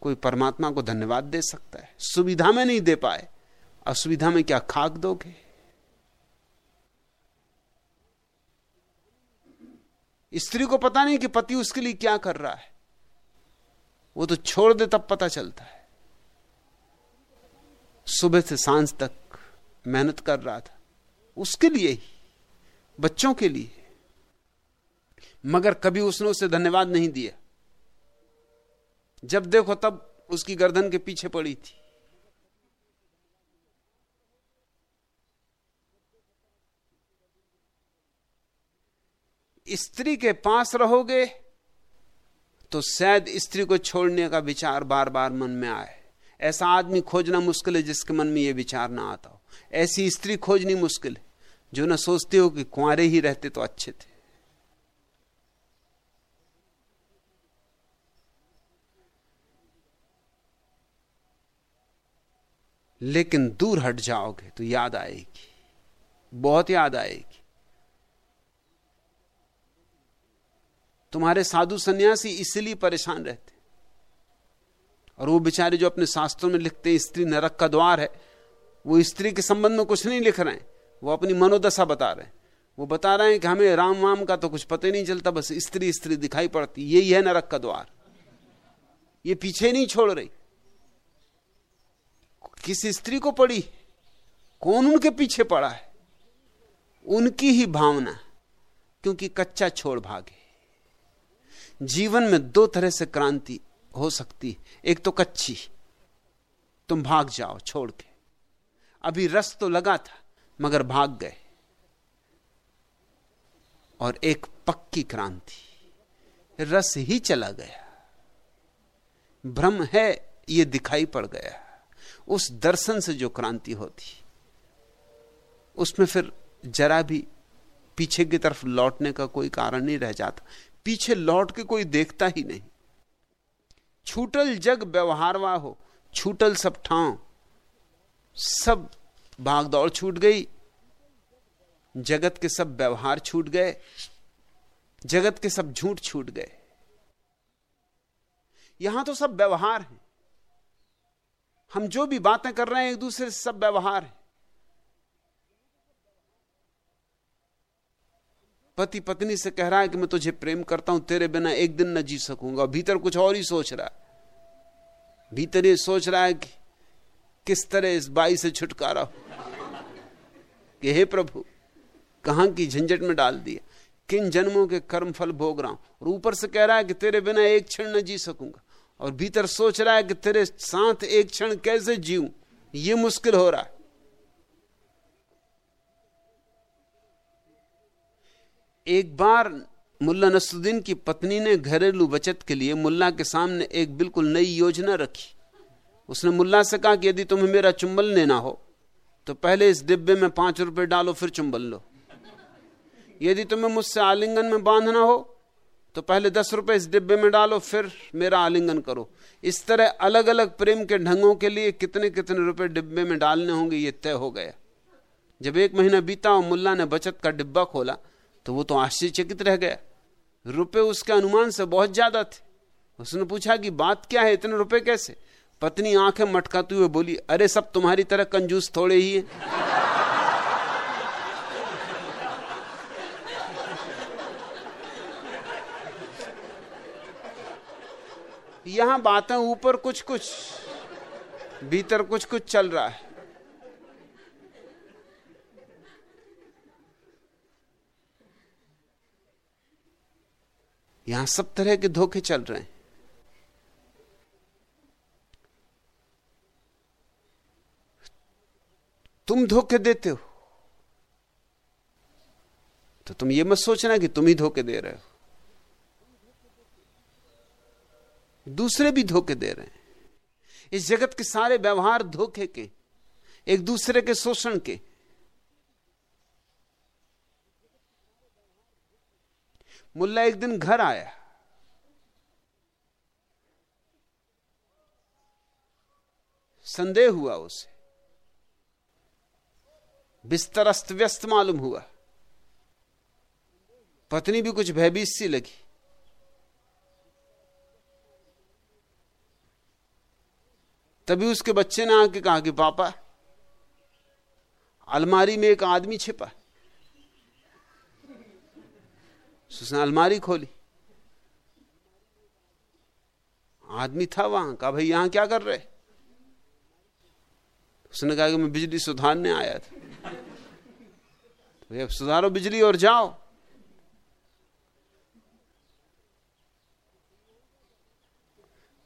कोई परमात्मा को धन्यवाद दे सकता है? सुविधा में नहीं दे पाए, असुविधा में क्या खाक दोगे? स्त्री को पता नहीं कि पति उसके लिए क्या कर रहा है। वो तो छोड़ दे, तब पता चलता है। सुबह से साँझ तक मेहनत कर रहा था। उसके लिए ही, बच्चों के लिए मगर कभी उसने उसे धन्यवाद नहीं दिया। जब देखो तब उसकी गर्दन के पीछे पड़ी थी। स्त्री के पास रहोगे तो शायद स्त्री को छोड़ने का विचार बार बार मन में आए। ऐसा आदमी खोजना मुश्किल है जिसके मन में यह विचार ना आता हो। ऐसी स्त्री खोजनी मुश्किल है। जो ना सोचते हो कि कुआरे ही रहते तो अच्छे थे। लेकिन दूर हट जाओगे तो याद आएगी, बहुत याद आएगी। तुम्हारे साधु सन्यासी इसलिए परेशान रहते और वो बेचारे जो अपने शास्त्रों में लिखते हैं, स्त्री नरक का द्वार है, वो स्त्री के संबंध में कुछ नहीं लिख रहे हैं। वो अपनी मनोदशा बता रहे हैं। वो बता रहे हैं कि हमें राम वाम का तो कुछ पता ही नहीं चलता, बस स्त्री स्त्री दिखाई पड़ती। यही है नरक का द्वार। ये पीछे नहीं छोड़ रही। किस स्त्री को पड़ी? कौन उनके पीछे पड़ा है? उनकी ही भावना, क्योंकि कच्चा छोड़ भागे। जीवन में दो तरह से क्रांति हो सकती एक तो कच्ची, तुम भाग जाओ छोड़ के। अभी रस तो लगा था। मगर भाग गए। और एक पक्की क्रांति, रस ही चला गया। भ्रम है, ये दिखाई पड़ गया। उस दर्शन से जो क्रांति होती, उसमें फिर जरा भी पीछे की तरफ़ लौटने का कोई कारण नहीं रह जाता। पीछे लौट के कोई देखता ही नहीं। छूटल जग व्यवहारवा हो, छूटल सब ठाव, सब भागदौड़ छूट गई। जगत के सब व्यवहार छूट गए। जगत के सब झूठ छूट गए। यहाँ तो सब व्यवहार है। हम जो भी बातें कर रहे हैं, एक दूसरे से सब व्यवहार है। पति पत्नी से कह रहा है कि मैं तुझे प्रेम करता हूँ, तेरे बिना एक दिन न जी सकूँगा। भीतर कुछ और ही सोच रहा है। भीतर ये सोच रहा है कि किस तरह इस बाई से छुटकारा हो। कि हे प्रभु, कहाँ की झंझट में डाल दिया? किन जन्मों के कर्म फल भोग रहा हूँ? और ऊपर से कह रहा है कि तेरे बिना एक क्षण न जी सकूँगा। और भीतर सोच रहा है कि तेरे साथ एक क्षण कैसे जीऊं? ये मुश्किल हो रहा है। एक बार मुल्ला नसरुद्दीन की पत्नी ने घरेलू बचत के लिए मुल्ला के सामने एक बिल्कुल नई योजना रखी। उसने मुल्ला से कहा कि यदि तुम्हें मेरा चुंबल लेना हो तो पहले इस डिब्बे में पाँच रुपए डालो, फिर चुंबल लो। यदि तुम्हें मुझसे आलिंगन में बांधना हो तो पहले दस रुपए इस डिब्बे में डालो, फिर मेरा आलिंगन करो। इस तरह अलग अलग प्रेम के ढंगों के लिए कितने कितने रुपए डिब्बे में डालने होंगे, ये तय हो गया। जब एक महीना बीता और मुल्ला ने बचत का डिब्बा खोला तो वो तो आश्चर्यचकित रह गया। रुपए उसके अनुमान से बहुत ज़्यादा थे। उसने पूछा कि बात क्या है, इतने रुपए कैसे? पत्नी आँखें मटकाते हुए बोली, अरे, सब तुम्हारी तरह कंजूस थोड़े ही है। यहाँ बातें ऊपर कुछ कुछ, भीतर कुछ कुछ चल रहा है। यहाँ सब तरह के धोखे चल रहे हैं। तुम धोखे देते हो। तो तुम ये मत सोचना कि तुम ही धोखे दे रहे हो। दूसरे भी धोखे दे रहे हैं। इस जगत के सारे व्यवहार धोखे के, एक दूसरे के शोषण के। मुल्ला एक दिन घर आया। संदेह हुआ उसे। बिस्तर अस्त व्यस्त मालूम हुआ। पत्नी भी कुछ भयभीत सी लगी। तभी उसके बच्चे ने आके कहा कि, पापा, अलमारी में एक आदमी छिपा। उसने अलमारी खोली। आदमी था वहाँ, कहा, भाई, यहाँ क्या कर रहे? उसने कहा कि, मैं बिजली सुधारने आया था। अब सुधारो बिजली और जाओ।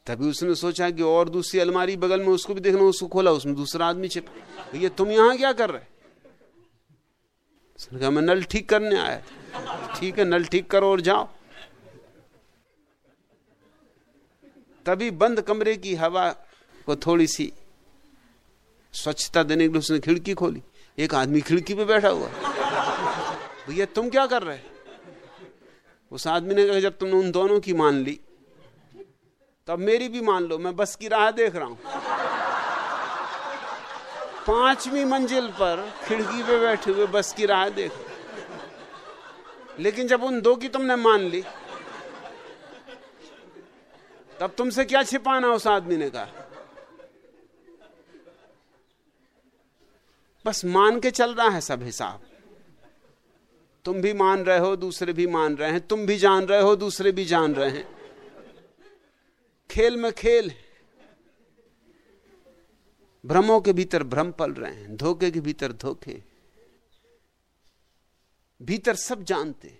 तभी उसने सोचा कि और दूसरी अलमारी बगल में उसको भी देखना उसको खोला, उसमें दूसरा आदमी छिप। भैया, तुम यहाँ क्या कर रहे? उसने कहा, मैं नल ठीक करने आया ठीक है, नल ठीक करो और जाओ। तभी बंद कमरे की हवा को थोड़ी सी स्वच्छता देने के लिए उसने खिड़की खोली। एक आदमी खिड़की पे बैठा हुआ। भैया, तुम क्या कर रहे उस आदमी ने कहा, जब तुमने उन दोनों की मान ली, तब मेरी भी मान लो, मैं बस की राह देख रहा हूँ। पांचवी मंजिल पर खिड़की पे बैठे हुए बस की राह देख। लेकिन जब उन दो की तुमने मान ली, तब तुमसे क्या छिपाना? उस आदमी ने कहा, बस मान के चल रहा है सब हिसाब। तुम भी मान रहे हो, दूसरे भी मान रहे हैं। तुम भी जान रहे हो, दूसरे भी जान रहे हैं। खेल में खेल भ्रमों के भीतर भ्रम पल रहे हैं, धोखे के भीतर धोखे। भीतर सब जानते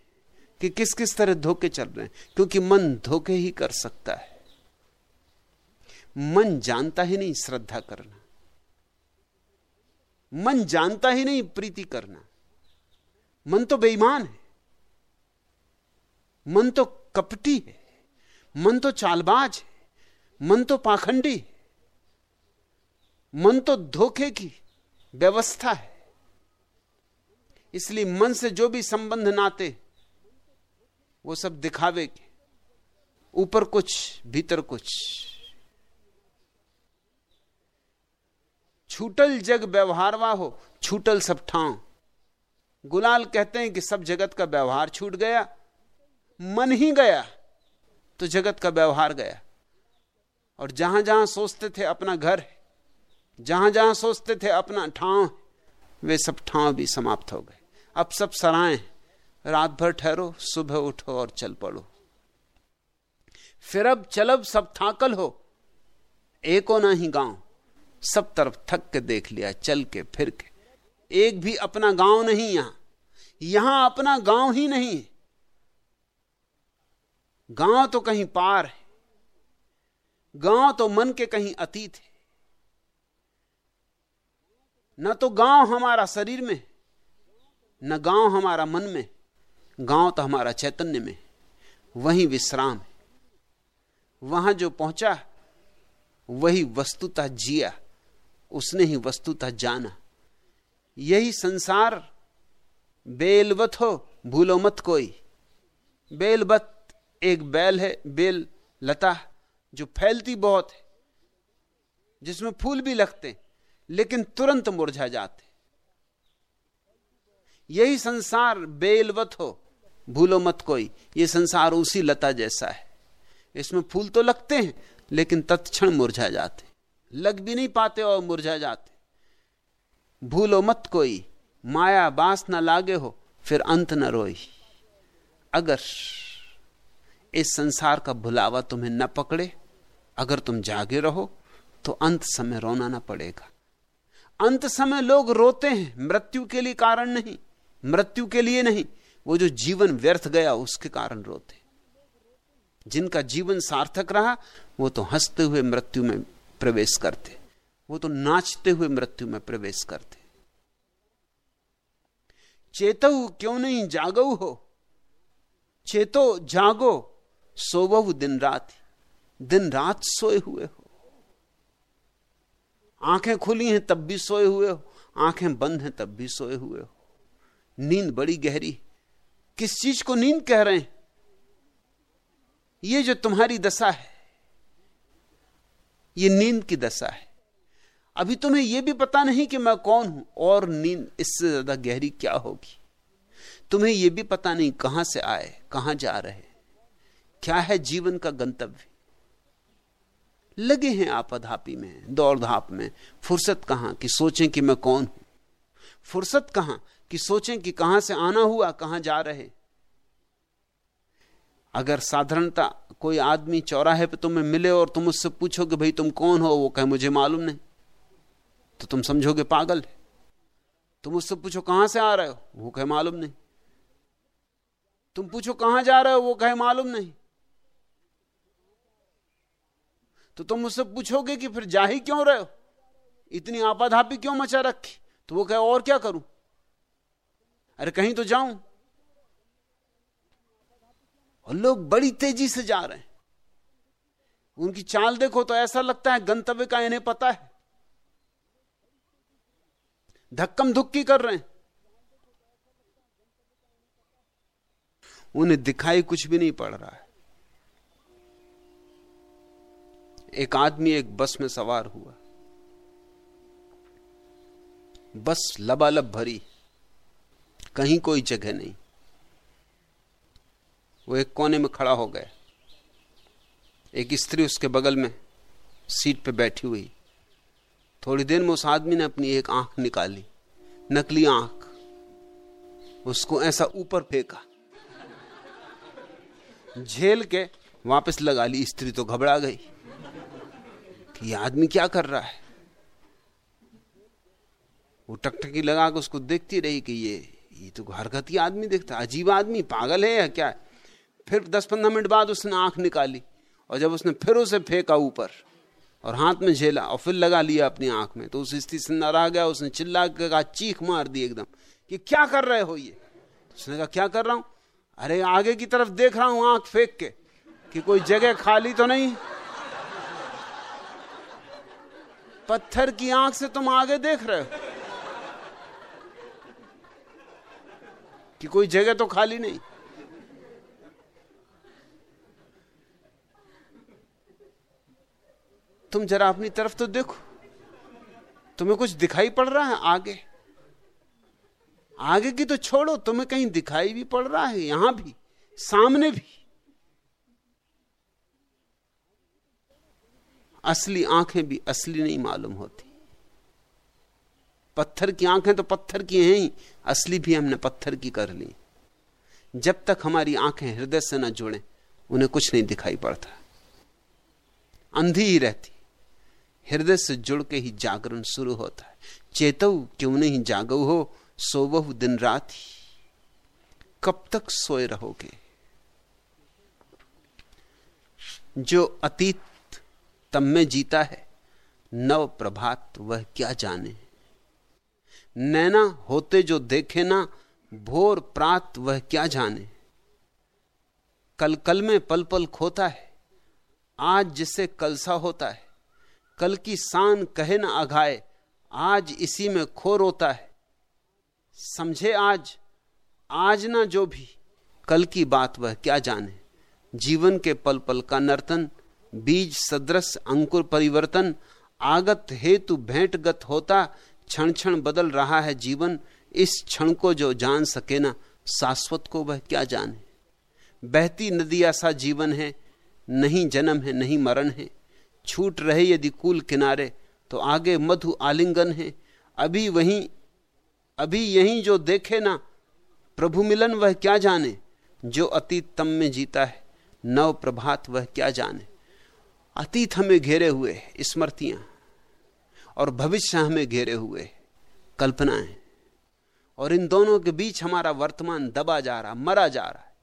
कि किस किस तरह धोखे चल रहे हैं, क्योंकि मन धोखे ही कर सकता है। मन जानता ही नहीं श्रद्धा करना। मन जानता ही नहीं प्रीति करना। मन तो बेईमान है। मन तो कपटी है। मन तो चालबाज है। मन तो पाखंडी मन तो धोखे की व्यवस्था है। इसलिए मन से जो भी संबंध नाते, वो सब दिखावे के ऊपर कुछ, भीतर कुछ। छूटल जग व्यवहारवा हो, छूटल सब ठाव। गुलाल कहते हैं कि सब जगत का व्यवहार छूट गया, मन ही गया तो जगत का व्यवहार गया। और जहाँ जहाँ सोचते थे अपना घर है जहाँ जहाँ सोचते थे अपना ठाव वे सब ठाव भी समाप्त हो गए। अब सब सराय रात भर ठहरो, सुबह उठो और चल पड़ो। फिर अब चलब सब थाकल हो, एको ना ही गाँव, सब तरफ़ थक के देख लिया, चल के फिर के। एक भी अपना गाँव नहीं यहाँ। यहाँ अपना गाँव ही नहीं। है गाँव तो कहीं पार है। गाँव तो मन के कहीं अतीत है। न तो गाँव हमारा शरीर में न गाँव हमारा मन में गाँव तो हमारा चैतन्य में वही विश्राम है। वहाँ जो पहुँचा, वही वस्तुतः जिया, उसने ही वस्तुतः जाना। यही संसार। बेलवत हो, भूलो मत कोई। बेलवत एक बैल है, बेल लता, जो फैलती बहुत है, जिसमें फूल भी लगते लेकिन तुरंत मुरझा जाते यही संसार, बेलवत हो, भूलो मत कोई। ये संसार उसी लता जैसा है। इसमें फूल तो लगते हैं, लेकिन तत्क्षण मुरझा जाते लग भी नहीं पाते और मुरझा जाते भूलो मत कोई, माया बास न लागे हो, फिर अंत न रोई। अगर इस संसार का भुलावा तुम्हें न पकड़े, अगर तुम जागे रहो तो अंत समय रोना ना पड़ेगा। अंत समय लोग रोते हैं, मृत्यु के लिए कारण नहीं, मृत्यु के लिए नहीं, वो जो जीवन व्यर्थ गया, उसके कारण रोते। जिनका जीवन सार्थक रहा, वो तो हँसते हुए मृत्यु में प्रवेश करते। वो तो नाचते हुए मृत्यु में प्रवेश करते। चेतो क्यों नहीं जागो हो? चेतो जागो सोवहु दिन रात दिन रात सोए हुए हो। आँखें खुली हैं तब भी सोए हुए हो, आँखें बंद हैं तब भी सोए हुए हो। नींद बड़ी गहरी, किस चीज़ को नींद कह रहे हैं? ये जो तुम्हारी दशा है, ये नींद की दशा है। अभी तुम्हें यह भी पता नहीं कि मैं कौन हूँ। और नींद इससे ज़्यादा गहरी क्या होगी? तुम्हें यह भी पता नहीं कहाँ से आए, कहाँ जा रहे क्या है जीवन का गंतव्य? लगे हैं आपाधापी में, दौड़ धाप में। फुर्सत कहाँ कि सोचें कि मैं कौन हूँ? फुर्सत कहाँ कि सोचें कि कहाँ से आना हुआ, कहाँ जा रहे अगर साधारणता कोई आदमी चौराहे पे तुम्हें मिले और तुम उससे पूछो कि भाई तुम कौन हो? वो कहे, मुझे मालूम नहीं। तो तुम समझोगे पागल है। तुम उससे पूछो, कहाँ से आ रहे हो? वो कहे, मालूम नहीं। तुम पूछो, कहाँ जा रहे हो? वो कहे, मालूम नहीं। तो तुम उससे पूछोगे कि फिर जा ही क्यों रहे हो? इतनी आपाधापी क्यों मचा रखी? तो वो कहे, और क्या करूँ? अरे, कहीं तो जाऊँ। और लोग बड़ी तेज़ी से जा रहे हैं। उनकी चाल देखो तो ऐसा लगता है, गंतव्य का इन्हें पता है। धक्कम धुक्की कर रहे हैं। उन्हें दिखाई कुछ भी नहीं पड़ रहा है। एक आदमी एक बस में सवार हुआ। बस लबालब भरी। कहीं कोई जगह नहीं। वो एक कोने में खड़ा हो गया। एक स्त्री उसके बगल में सीट पे बैठी हुई। थोड़ी देर में उस आदमी ने अपनी एक आँख निकाली, नकली आँख। उसको ऐसा ऊपर फेंका, झेल के वापस लगा ली, स्त्री तो घबरा गई कि आदमी क्या कर रहा है? वो टकटकी लगा के उसको देखती रही कि ये ये तो हरकत हरकती आदमी देखता, अजीब आदमी, पागल है या क्या? है फिर दस पंद्रह मिनट बाद उसने आँख निकाली और जब उसने फिर उसे फेंका ऊपर और हाथ में झेला और फिर लगा लिया अपनी आँख में। तो उस स्थिति से नारा गया, उसने चिल्ला के कहा, चीख मार दी एकदम। कि क्या कर रहे हो ये? उसने कहा, क्या कर रहा हूँ? अरे, आगे की तरफ़ देख रहा हूँ आँख फेंक के कि कोई जगह खाली तो नहीं? पत्थर की आँख से तुम आगे देख रहे हो कि कोई जगह तो खाली नहीं? तुम जरा अपनी तरफ़ तो देखो। तुम्हें कुछ दिखाई पड़ रहा है आगे? आगे की तो छोड़ो, तुम्हें कहीं दिखाई भी पड़ रहा है, यहाँ भी, सामने भी। असली आँखें भी असली नहीं मालूम होती। पत्थर की आँखें तो पत्थर की हैं ही, असली भी हमने पत्थर की कर ली। जब तक हमारी आँखें हृदय से न जुड़े, उन्हें कुछ नहीं दिखाई पड़ता। अंधी ही रहती। हृदय से जुड़ के ही जागरण शुरू होता है। चेतव, क्यों नहीं जागव हो? सोवह दिन रात ही। कब तक सोए रहोगे? जो अतीत तम में जीता है, नव प्रभात वह क्या जाने? नैना होते जो देखे ना, भोर प्रात वह क्या जाने? कल कल में पल पल खोता है, आज जिसे कलसा होता है कल की शान कहे न अघाए आज इसी में खो रोता है। समझे आज आज ना जो भी, कल की बात वह क्या जाने। जीवन के पल पल का नर्तन, बीज सदृश अंकुर परिवर्तन, आगत हेतु भेंटगत होता क्षण क्षण बदल रहा है जीवन, इस क्षण को जो जान सके ना, शाश्वत को वह क्या जाने। बहती नदिया सा जीवन है, नहीं जन्म है, नहीं मरण है। छूट रहे यदि कुल किनारे तो आगे मधु आलिंगन है। अभी वहीं, अभी यहीं जो देखे ना, प्रभु मिलन वह क्या जाने? जो अतीत तम में जीता है, नव प्रभात वह क्या जाने? अतीत हमें घेरे हुए है, स्मृतियाँ, और भविष्य हमें घेरे हुए कल्पनाएँ। और इन दोनों के बीच हमारा वर्तमान दबा जा रहा, मरा जा रहा है।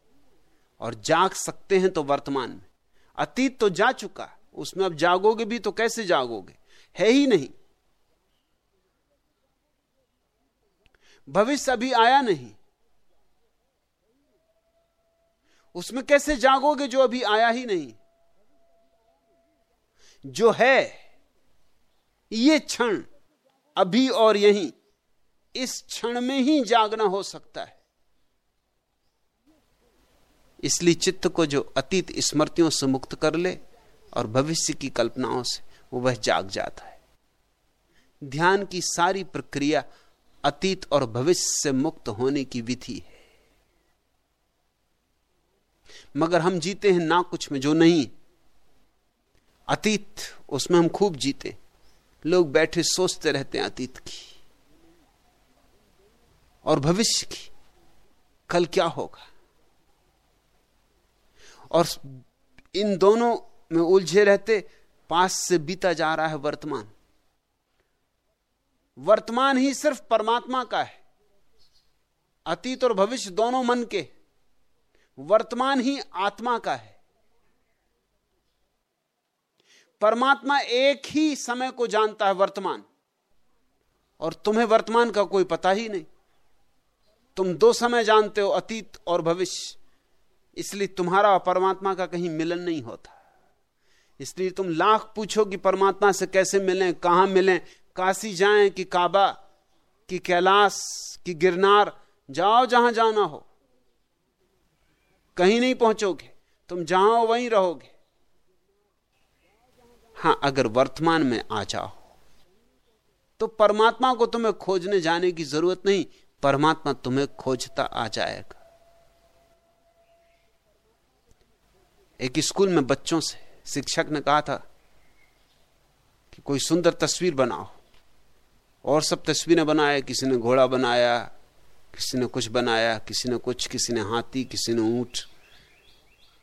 और जाग सकते हैं तो वर्तमान में। अतीत तो जा चुका उसमें अब जागोगे भी तो कैसे जागोगे? है ही नहीं। भविष्य अभी आया नहीं। उसमें कैसे जागोगे जो अभी आया ही नहीं? जो है, ये क्षण अभी और यहीं, इस क्षण में ही जागना हो सकता है। इसलिए चित्त को जो अतीत स्मृतियों से मुक्त कर ले और भविष्य की कल्पनाओं से वह जाग जाता है। ध्यान की सारी प्रक्रिया अतीत और भविष्य से मुक्त होने की विधि है। मगर हम जीते हैं ना कुछ में जो नहीं। अतीत, उसमें हम खूब जीते। लोग बैठे सोचते रहते हैं अतीत की और भविष्य की। कल क्या होगा? और इन दोनों में उलझे रहते, पास से बीता जा रहा है वर्तमान। वर्तमान ही सिर्फ़ परमात्मा का है। अतीत और भविष्य दोनों मन के। वर्तमान ही आत्मा का है। परमात्मा एक ही समय को जानता है वर्तमान। और तुम्हें वर्तमान का कोई पता ही नहीं। तुम दो समय जानते हो अतीत और भविष्य। इसलिए तुम्हारा और परमात्मा का कहीं मिलन नहीं होता। इसलिए तुम लाख पूछो कि परमात्मा से कैसे मिलें, कहाँ मिलें? काशी जाएँ कि काबा, कि कैलाश, कि गिरनार? जाओ जहाँ जाना हो। कहीं नहीं पहुंचोगे। तुम हो, वहीं रहोगे। हाँ, अगर वर्तमान में आ जाओ तो परमात्मा को तुम्हें खोजने जाने की ज़रूरत नहीं। परमात्मा तुम्हें खोजता आ जाएगा। एक स्कूल में बच्चों से शिक्षक ने कहा था कि कोई सुंदर तस्वीर बनाओ। और सब तस्वीरें बनाए, किसी ने घोड़ा बनाया, किसी ने कुछ बनाया, किसी ने कुछ, किसी ने हाथी, किसी ने ऊँट।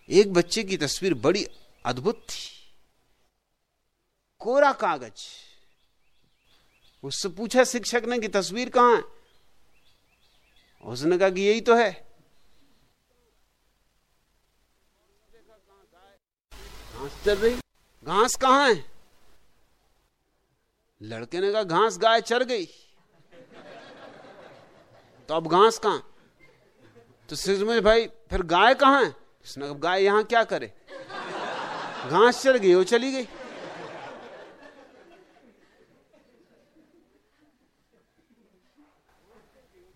एक बच्चे की तस्वीर बड़ी अद्भुत थी। कोरा कागज़। उससे पूछा, शिक्षक ने, कि तस्वीर कहाँ है? उसने कहा कि यही तो है। चल रही? घास कहाँ है? लड़के ने कहा, घास गाय चर गई। तो अब घास कहाँ? तो सिर में भाई, फिर गाय कहाँ है? उसने कहा गाय यहाँ क्या करे? घास चल गई, वो चली गई।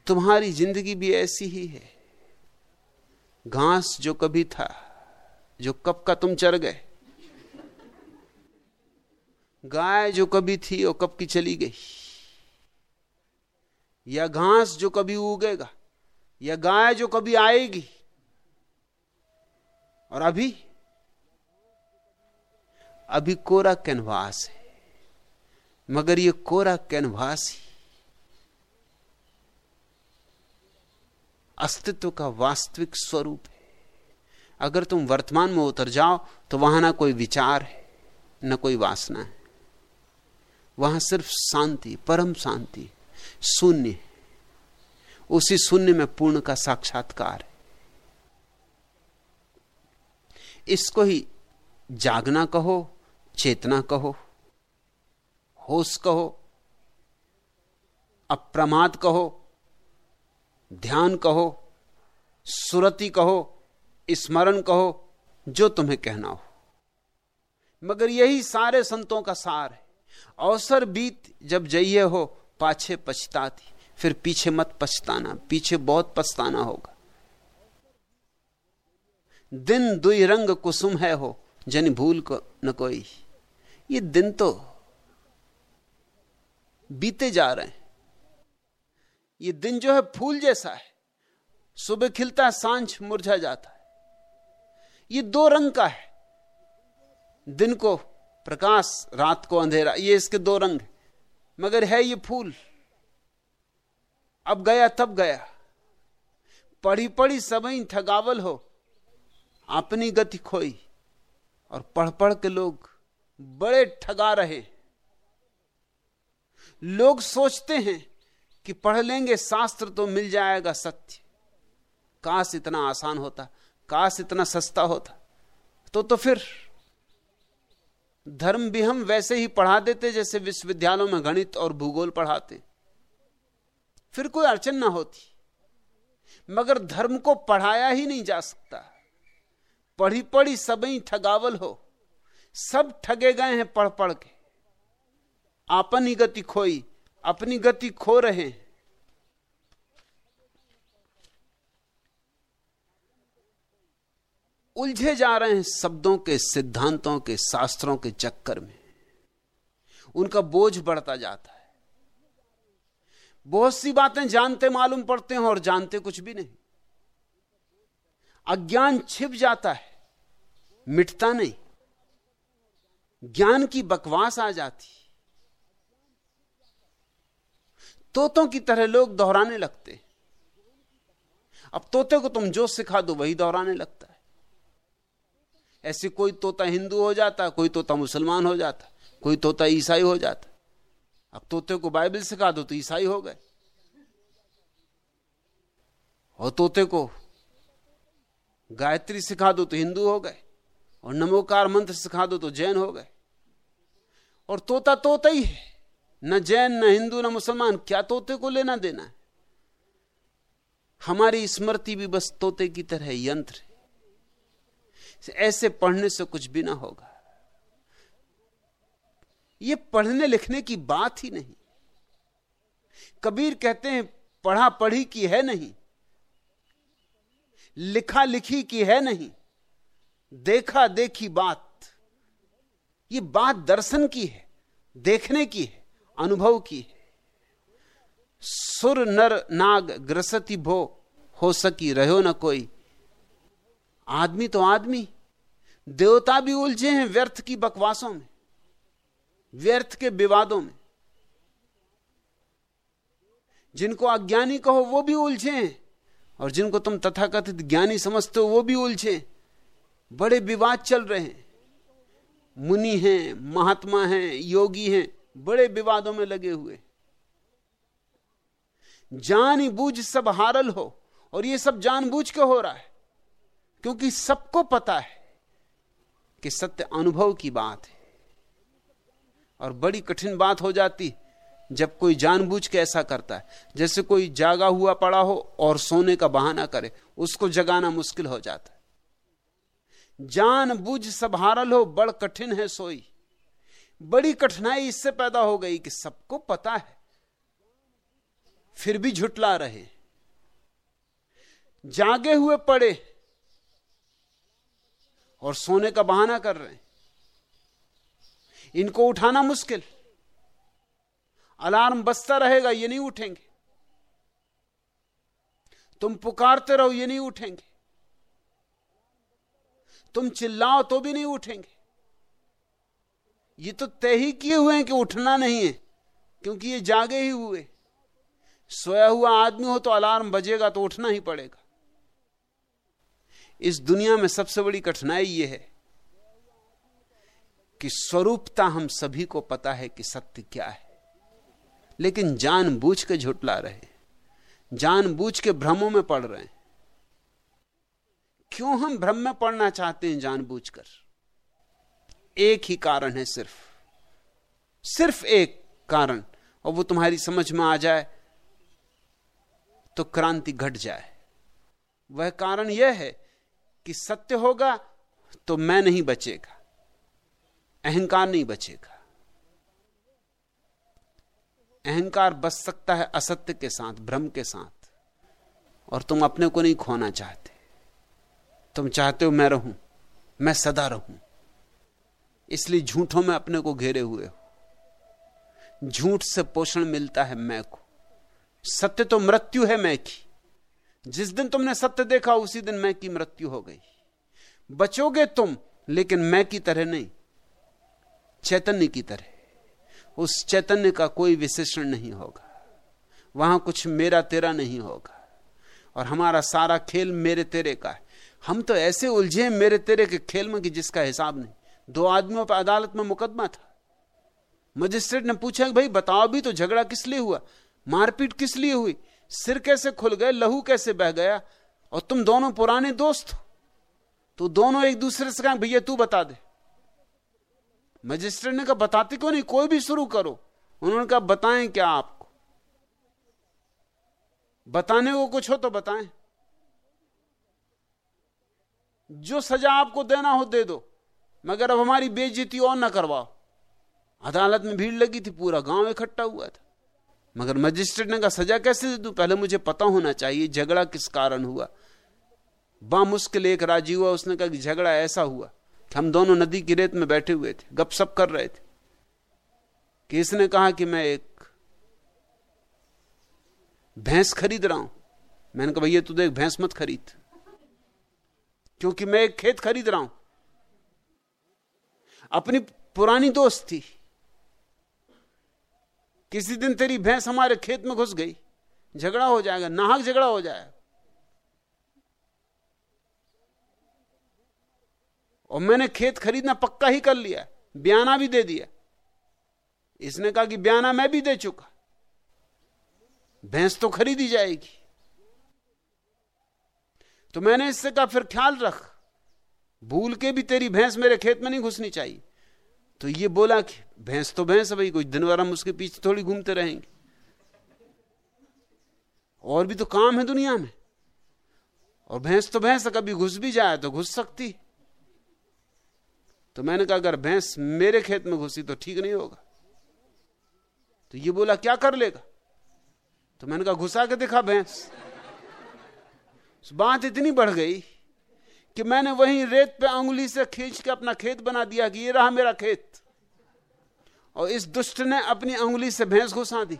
तुम्हारी ज़िंदगी भी ऐसी ही है। घास जो कभी था, जो कब का तुम चर गए गाय जो कभी थी वो कब की चली गई, या घास जो कभी उगेगा, या गाय जो कभी आएगी, और अभी अभी कोरा कैनवास है, मगर ये कोरा कैनवास ही अस्तित्व का वास्तविक स्वरूप है। अगर तुम वर्तमान में उतर जाओ तो वहाँ ना कोई विचार है, ना कोई वासना है। वहाँ सिर्फ़ शांति, परम शांति, शून्य उसी शून्य में पूर्ण का साक्षात्कार है। इसको ही जागना कहो, चेतना कहो, होश कहो, अप्रमाद कहो, ध्यान कहो, सुरति कहो, स्मरण कहो, जो तुम्हें कहना हो। मगर यही सारे संतों का सार है। अवसर बीत जब जइए हो, पाछे पछताती। फिर पीछे मत पछताना, पीछे बहुत पछताना होगा। दिन दुई रंग कुसुम है हो, जन भूल को न कोई। ये दिन तो बीते जा रहे हैं। ये दिन जो है फूल जैसा है। सुबह खिलता है, साँझ मुरझा जाता है। ये दो रंग का है। दिन को प्रकाश रात को अंधेरा, ये इसके दो रंग मगर है ये फूल। अब गया, तब गया। पढ़ी पढ़ी सबई ठगावल हो। अपनी गति खोई। और पढ़ पढ़ के लोग बड़े ठगा रहे। लोग सोचते हैं कि पढ़ लेंगे, शास्त्र तो मिल जाएगा सत्य। काश इतना आसान होता, काश इतना सस्ता होता। तो तो फिर धर्म भी हम वैसे ही पढ़ा देते जैसे विश्वविद्यालयों में गणित और भूगोल पढ़ाते। फिर कोई अड़चन ना होती। मगर धर्म को पढ़ाया ही नहीं जा सकता। पढ़ी पढ़ी सबई ठगावल हो। सब ठगे गए हैं पढ़ पढ़ के। आपन ही गति खोई, अपनी गति खो रहे हैं। उलझे जा रहे हैं शब्दों के, सिद्धांतों के, शास्त्रों के चक्कर में। उनका बोझ बढ़ता जाता है। बहुत सी बातें जानते मालूम पड़ते हैं और जानते कुछ भी नहीं। अज्ञान छिप जाता है, मिटता नहीं। ज्ञान की बकवास आ जाती। तोतों की तरह लोग दोहराने लगते। अब तोते को तुम जो सिखा दो, वही दोहराने लगता है। ऐसे कोई तोता हिंदू हो जाता, कोई तोता मुसलमान हो जाता, कोई तोता ईसाई हो जाता। अब तोते को बाइबल सिखा दो तो ईसाई हो गए। और तोते को गायत्री सिखा दो तो हिंदू हो गए। और नमोकार मंत्र सिखा दो तो जैन हो गए। और तोता तोता ही है। न जैन, न हिंदू, न मुसलमान, क्या तोते को लेना देना है? हमारी स्मृति भी बस तोते की तरह यंत्र है। ऐसे पढ़ने से कुछ भी ना होगा। ये पढ़ने लिखने की बात ही नहीं। कबीर कहते हैं, पढ़ा पढ़ी की है नहीं, लिखा लिखी की है नहीं, देखा देखी बात। ये बात दर्शन की है, देखने की है, अनुभव की है। सुर नर नाग ग्रसती भो, हो सकी, रहो न कोई। आदमी तो आदमी। देवता भी उलझे हैं व्यर्थ की बकवासों में, व्यर्थ के विवादों में। जिनको अज्ञानी कहो वो भी उलझे हैं, और जिनको तुम तथाकथित ज्ञानी समझते हो वो भी उलझे बड़े विवाद चल रहे हैं। मुनि हैं, महात्मा हैं, योगी हैं, बड़े विवादों में लगे हुए जान बूझ सब हारल हो, और ये सब जानबूझ के हो रहा है, क्योंकि सबको पता है। कि सत्य अनुभव की बात है। और बड़ी कठिन बात हो जाती जब कोई जानबूझ के ऐसा करता है। जैसे कोई जागा हुआ पड़ा हो और सोने का बहाना करे, उसको जगाना मुश्किल हो जाता है। जान बूझ सब हारल हो, बड़ कठिन है सोई। बड़ी कठिनाई इससे पैदा हो गई कि सबको पता है। फिर भी झुटला रहे। जागे हुए पड़े और सोने का बहाना कर रहे हैं। इनको उठाना मुश्किल। अलार्म बजता रहेगा, ये नहीं उठेंगे। तुम पुकारते रहो, ये नहीं उठेंगे। तुम चिल्लाओ तो भी नहीं उठेंगे। ये तो तय ही किए हुए हैं कि उठना नहीं है, क्योंकि ये जागे ही हुए। सोया हुआ आदमी हो तो अलार्म बजेगा तो उठना ही पड़ेगा। इस दुनिया में सबसे बड़ी कठिनाई यह है कि स्वरूपता हम सभी को पता है कि सत्य क्या है। लेकिन जानबूझ के झुटला रहे जानबूझ के भ्रमों में पड़ रहे हैं। क्यों हम भ्रम में पड़ना चाहते हैं जानबूझकर? एक ही कारण है सिर्फ़। सिर्फ़ एक कारण, और वो तुम्हारी समझ में आ जाए तो क्रांति घट जाए। वह कारण यह है कि सत्य होगा तो मैं नहीं बचेगा। अहंकार नहीं बचेगा। अहंकार बच सकता है असत्य के साथ, भ्रम के साथ। और तुम अपने को नहीं खोना चाहते। तुम चाहते हो मैं रहूँ, मैं सदा रहूँ। इसलिए झूठों में अपने को घेरे हुए हो। झूठ से पोषण मिलता है मैं को। सत्य तो मृत्यु है मैं की। जिस दिन तुमने सत्य देखा, उसी दिन मैं की मृत्यु हो गई। बचोगे तुम, लेकिन मैं की तरह नहीं। चैतन्य की तरह। उस चैतन्य का कोई विशेषण नहीं होगा। वहाँ कुछ मेरा तेरा नहीं होगा। और हमारा सारा खेल मेरे तेरे का है। हम तो ऐसे उलझे मेरे तेरे के खेल में कि जिसका हिसाब नहीं। दो आदमियों पर अदालत में मुकदमा था। मजिस्ट्रेट ने पूछा कि भाई, बताओ भी तो झगड़ा किस लिए हुआ? मारपीट किस लिए हुई? सिर कैसे खुल गए, लहू कैसे बह गया, और तुम दोनों पुराने दोस्त हो। तो दोनों एक दूसरे से कहा, भैया, तू बता दे। मजिस्ट्रेट ने कहा, बताते क्यों नहीं? कोई भी शुरू करो। उन्होंने कहा, बताएँ क्या आपको? बताने को कुछ हो तो बताएँ। जो सजा आपको देना हो दे दो, मगर अब हमारी बेइज्जती और ना करवाओ। अदालत में भीड़ लगी थी, पूरा गाँव इकट्ठा हुआ था। मगर मजिस्ट्रेट ने कहा, सजा कैसे दे दूँ? पहले मुझे पता होना चाहिए, झगड़ा किस कारण हुआ। बा मुश्किल एक राज़ी हुआ, उसने कहा कि झगड़ा ऐसा हुआ, कि हम दोनों नदी की रेत में बैठे हुए थे गपशप कर रहे थे। कि इसने कहा कि मैं एक भैंस खरीद रहा हूँ। मैंने कहा, भैया, तू देख, भैंस मत खरीद। क्योंकि मैं एक खेत खरीद रहा हूँ। अपनी पुरानी दोस्त थी। किसी दिन तेरी भैंस हमारे खेत में घुस गई। झगड़ा हो जाएगा, नाहक झगड़ा हो जाएगा और मैंने खेत खरीदना पक्का ही कर लिया, बयाना भी दे दिया। इसने कहा कि बयाना मैं भी दे चुका। भैंस तो खरीदी जाएगी। तो मैंने इससे कहा, फिर ख्याल रख, भूल के भी तेरी भैंस मेरे खेत में नहीं घुसनी चाहिए। तो ये बोला कि भैंस तो भैंस है भाई कुछ दिन भर हम उसके पीछे थोड़ी घूमते रहेंगे। और भी तो काम है दुनिया में। और भैंस तो भैंस कभी घुस भी जाए तो घुस सकती। तो मैंने कहा, अगर भैंस मेरे खेत में घुसी तो ठीक नहीं होगा। तो ये बोला, क्या कर लेगा? तो मैंने कहा, घुसा के देखा भैंस। बात इतनी बढ़ गई कि मैंने वहीं रेत पे अंगुली से खींच के अपना खेत बना दिया कि ये रहा मेरा खेत। और इस दुष्ट ने अपनी अंगुली से भैंस घुसा दी।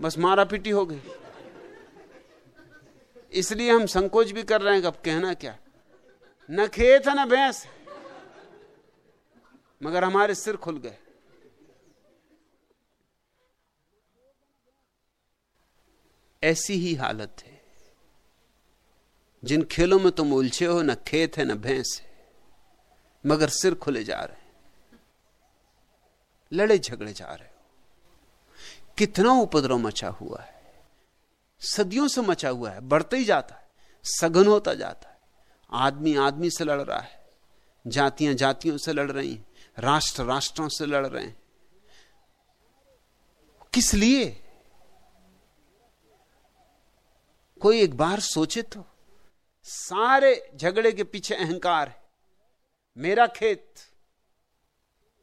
बस मारा पीटी हो गई। इसलिए हम संकोच भी कर रहे हैं अब कहना क्या? न खेत है न भैंस। मगर हमारे सिर खुल गए। ऐसी ही हालत है। जिन खेलों में तुम उलझे हो, न खेत है, न भैंस है, मगर सिर खुले जा रहे लड़े झगड़े जा रहे हो। कितना उपद्रव मचा हुआ है। सदियों से मचा हुआ है। बढ़ते ही जाता है। सघन होता जाता है। आदमी आदमी से लड़ रहा है। जातियाँ जातियों से लड़ रही राष्ट्र राष्ट्रों से लड़ रहे हैं। किस लिए? कोई एक बार सोचे तो सारे झगड़े के पीछे अहंकार है। मेरा खेत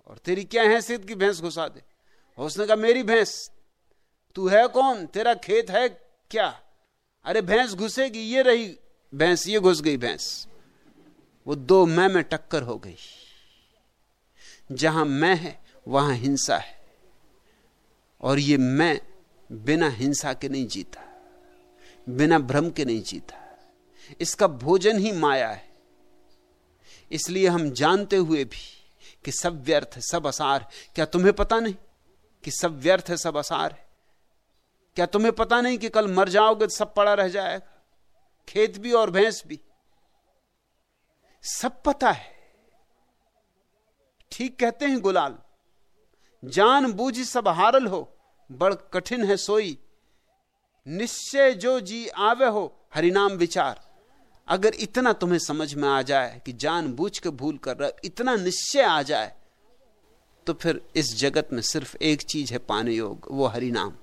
और तेरी क्या है हैसियत की भैंस घुसा दे? उसने कहा, मेरी भैंस, तू है कौन? तेरा खेत है क्या? अरे भैंस घुसेगी, ये रही भैंस, ये घुस गई भैंस। वो दो मैं में टक्कर हो गई। जहाँ मैं है, वहाँ हिंसा है। और ये मैं बिना हिंसा के नहीं जीता, बिना भ्रम के नहीं जीता। इसका भोजन ही माया है। इसलिए हम जानते हुए भी कि सब व्यर्थ है सब असार। क्या तुम्हें पता नहीं कि सब व्यर्थ है, सब असार है? क्या तुम्हें पता नहीं कि कल मर जाओगे तो सब पड़ा रह जाएगा? खेत भी और भैंस भी। सब पता है। ठीक कहते हैं गुलाल, जान बूझ सब हारल हो, बड़ कठिन है सोई। निश्चय जो जी आवे हो हरिनाम विचार। अगर इतना तुम्हें समझ में आ जाए कि जान बूझ के भूल कर रहा, इतना निश्चय आ जाए तो फिर इस जगत में सिर्फ़ एक चीज़ है पाने योग वो हरिनाम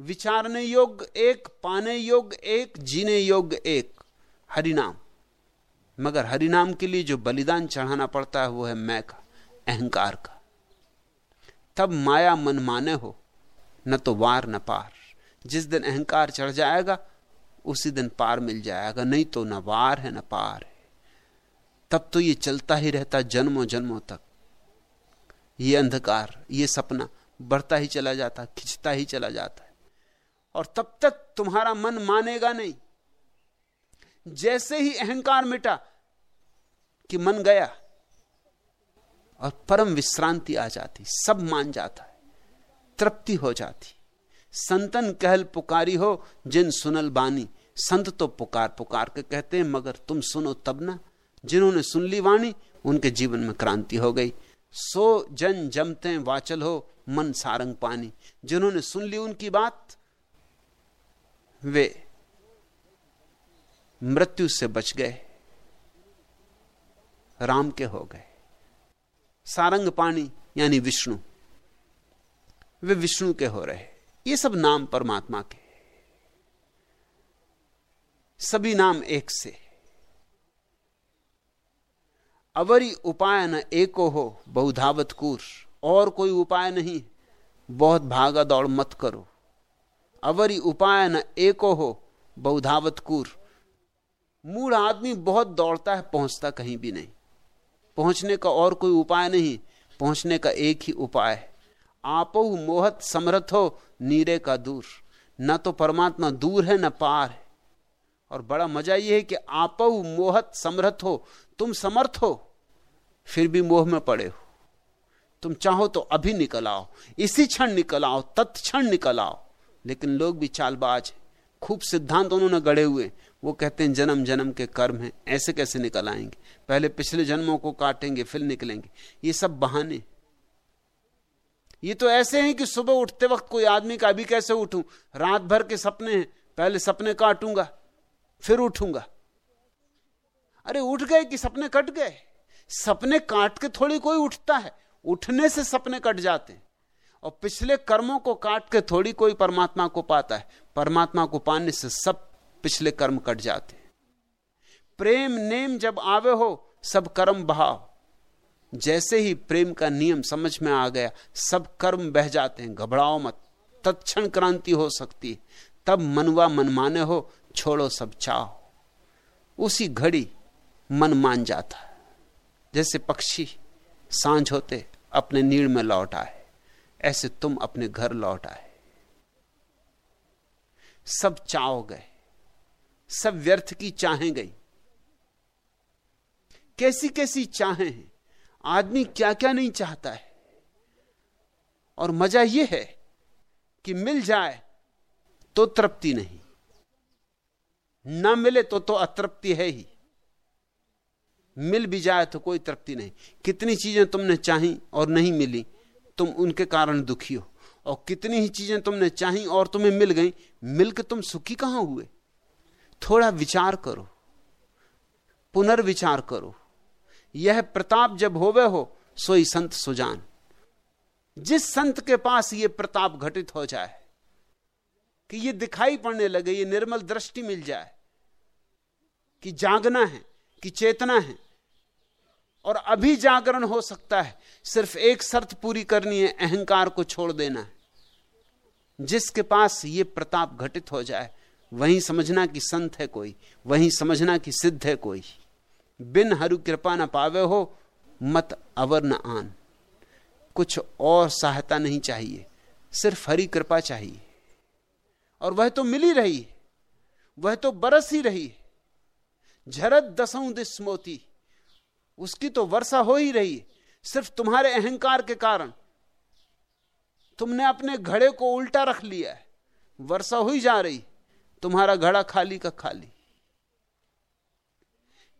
विचारने योग्य एक, पाने योग्य एक, जीने योग्य एक हरिनाम मगर हरिनाम के लिए जो बलिदान चढ़ाना पड़ता है, वो है मैं का, अहंकार का। तब माया मन माने हो, न तो वार न पार। जिस दिन अहंकार चढ़ जाएगा उसी दिन पार मिल जाएगा। नहीं तो न वार है, न पार है। तब तो ये चलता ही रहता जन्मों जन्मों तक। ये अंधकार, ये सपना बढ़ता ही चला जाता, खिंचता ही चला जाता है। और तब तक तुम्हारा मन मानेगा नहीं। जैसे ही अहंकार मिटा कि मन गया और परम विश्रांति आ जाती, सब मान जाता है, तृप्ति हो जाती। संतन कहल पुकारी हो, जिन सुनल बानी। संत तो पुकार पुकार के कहते हैं, मगर तुम सुनो तब ना। जिन्होंने सुन ली वाणी, उनके जीवन में क्रांति हो गई। सो जन जमते वाचल हो, मन सारंग पानी। जिन्होंने सुन ली उनकी बात, वे मृत्यु से बच गए, राम के हो गए। सारंग पानी, यानी विष्णु। वे विष्णु के हो रहे। ये सब नाम परमात्मा के सभी नाम एक से। अवरी उपाय न एको हो, बहुधावत कूर। और कोई उपाय नहीं, बहुत भागा दौड़ मत करो। अवरी उपाय न एको हो, बहुधावत कूर। मूड आदमी बहुत दौड़ता है, पहुँचता कहीं भी नहीं। पहुँचने का और कोई उपाय नहीं, पहुँचने का एक ही उपाय है। आपो मोहत समर्थ हो नीरे का दूर। न तो परमात्मा दूर है, न पार है। और बड़ा मज़ा यह है कि आपो मोहत समर्थ हो, तुम समर्थ हो, फिर भी मोह में पड़े हो। तुम चाहो तो अभी निकल आओ, इसी क्षण निकल आओ, तत्क्षण निकल आओ। लेकिन लोग भी चालबाज हैं। खूब सिद्धांत उन्होंने गढ़े हुए वो कहते हैं, जन्म जन्म के कर्म हैं, ऐसे कैसे निकल आएँगे? पहले पिछले जन्मों को काटेंगे, फिर निकलेंगे। ये सब बहाने। ये तो ऐसे हैं कि सुबह उठते वक्त कोई आदमी का, अभी कैसे उठूं? रात भर के सपने हैं। पहले सपने काटूँगा, फिर उठूँगा। अरे, उठ गए कि सपने कट गए? सपने काट के थोड़ी कोई उठता है। उठने से सपने कट जाते हैं। और पिछले कर्मों को काट के थोड़ी कोई परमात्मा को पाता है। परमात्मा को पाने से सब पिछले कर्म कट जाते हैं। प्रेम नेम जब आवे हो, सब कर्म बहाव जैसे ही प्रेम का नियम समझ में आ गया, सब कर्म बह जाते हैं, घबराओ मत। तत्क्षण क्रांति हो सकती है। तब मनवा मनमाने हो, छोड़ो सब, चाहो। उसी घड़ी मन मान जाता है। जैसे पक्षी साँझ होते, अपने नीड़ में लौट आए। ऐसे तुम अपने घर लौट आए। सब चाहो गए। सब व्यर्थ की चाहें गई। कैसी कैसी चाहें हैं? आदमी क्या क्या नहीं चाहता है? और मज़ा यह है कि मिल जाए तो तृप्ति नहीं। ना मिले तो तो अतृप्ति है ही। मिल भी जाए तो कोई तृप्ति नहीं। कितनी चीज़ें तुमने चाही और नहीं मिली, तुम उनके कारण दुखी हो। और कितनी ही चीज़ें तुमने चाही और तुम्हें मिल गई मिलकर तुम सुखी कहाँ हुए? थोड़ा विचार करो। पुनर्विचार करो। यह प्रताप जब होवे हो, सोई संत सुजान। जिस संत के पास ये प्रताप घटित हो जाए, कि यह दिखाई पड़ने लगे, ये निर्मल दृष्टि मिल जाए, कि जागना है, कि चेतना है, और अभी जागरण हो सकता है, सिर्फ़ एक शर्त पूरी करनी है, अहंकार को छोड़ देना है। जिसके पास ये प्रताप घटित हो जाए, वहीं समझना कि संत है कोई, वहीं समझना कि सिद्ध है कोई। बिन हरु कृपा न पावे हो, मत अवर न आन। कुछ और सहायता नहीं चाहिए, सिर्फ़ हरी कृपा चाहिए। और वह तो मिल रही, वह तो बरस ही रही। झरत दसों दिस मोती, उसकी तो वर्षा हो ही रही, सिर्फ़ तुम्हारे अहंकार के कारण। तुमने अपने घड़े को उल्टा रख लिया है, वर्षा हो ही जा रही, तुम्हारा घड़ा खाली का खाली।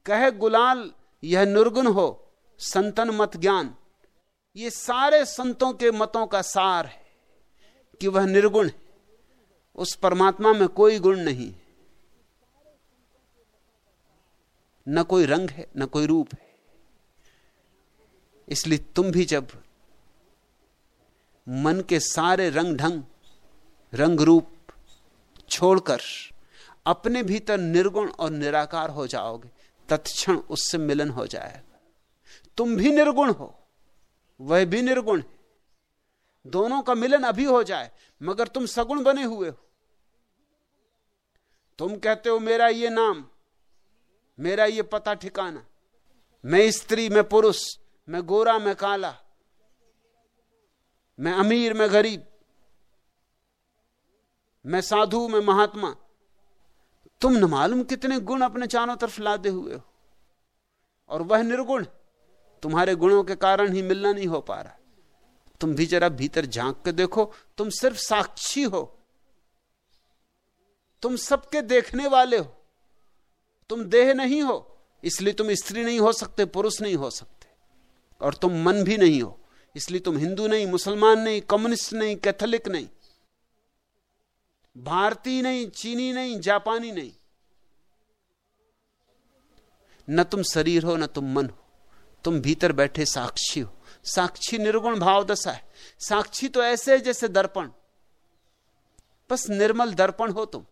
कहे गुलाल, यह निर्गुण हो, संतन मत ज्ञान। ये सारे संतों के मतों का सार है कि वह निर्गुण है। उस परमात्मा में कोई गुण नहीं न कोई रंग है, न कोई रूप है। इसलिए तुम भी जब मन के सारे रंग ढंग, रंग रूप छोड़कर अपने भीतर निर्गुण और निराकार हो जाओगे तत्क्षण उससे मिलन हो जाएगा तुम भी निर्गुण हो, वह भी निर्गुण है। दोनों का मिलन अभी हो जाए, मगर तुम सगुण बने हुए हो। तुम कहते हो, मेरा ये नाम, मेरा ये पता ठिकाना, मैं स्त्री, मैं पुरुष, मैं गोरा, मैं काला, मैं अमीर, मैं गरीब, मैं साधु, मैं महात्मा तुम न मालूम कितने गुण अपने चारों तरफ़ लादे हुए हो। और वह निर्गुण, तुम्हारे गुणों के कारण ही मिलना नहीं हो पा रहा। तुम भी जरा भीतर झाँक के देखो, तुम सिर्फ़ साक्षी हो। तुम सबके देखने वाले हो। तुम देह नहीं हो, इसलिए तुम स्त्री नहीं हो सकते, पुरुष नहीं हो सकते। और तुम मन भी नहीं हो, इसलिए तुम हिंदू नहीं, मुसलमान नहीं, कम्युनिस्ट नहीं, कैथोलिक नहीं। भारतीय नहीं, चीनी नहीं, जापानी नहीं। न तुम शरीर हो, न तुम मन हो। तुम भीतर बैठे साक्षी हो। साक्षी निर्गुण भाव दशा है। साक्षी तो ऐसे है जैसे दर्पण। बस निर्मल दर्पण हो तुम।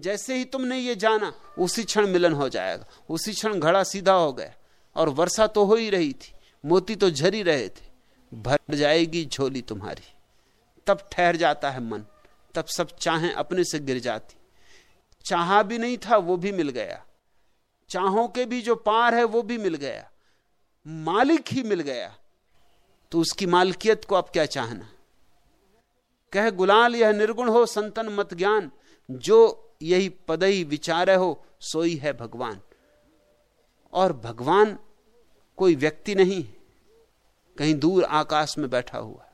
जैसे ही तुमने ये जाना, उसी क्षण मिलन हो जाएगा। उसी क्षण घड़ा सीधा हो गया। और वर्षा तो हो ही रही थी। मोती तो झरी रहे थे। भर जाएगी झोली तुम्हारी। तब ठहर जाता है मन। तब सब चाहें अपने से गिर जाती। चाहा भी नहीं था, वो भी मिल गया। चाहों के भी जो पार है, वो भी मिल गया। मालिक ही मिल गया। तो उसकी मालकियत को अब क्या चाहना? कह, गुलाल, यह निर्गुण हो, संतन मत ज्ञान। जो यही पदई विचार हो सोई है भगवान। और भगवान कोई व्यक्ति नहीं कहीं दूर आकाश में बैठा हुआ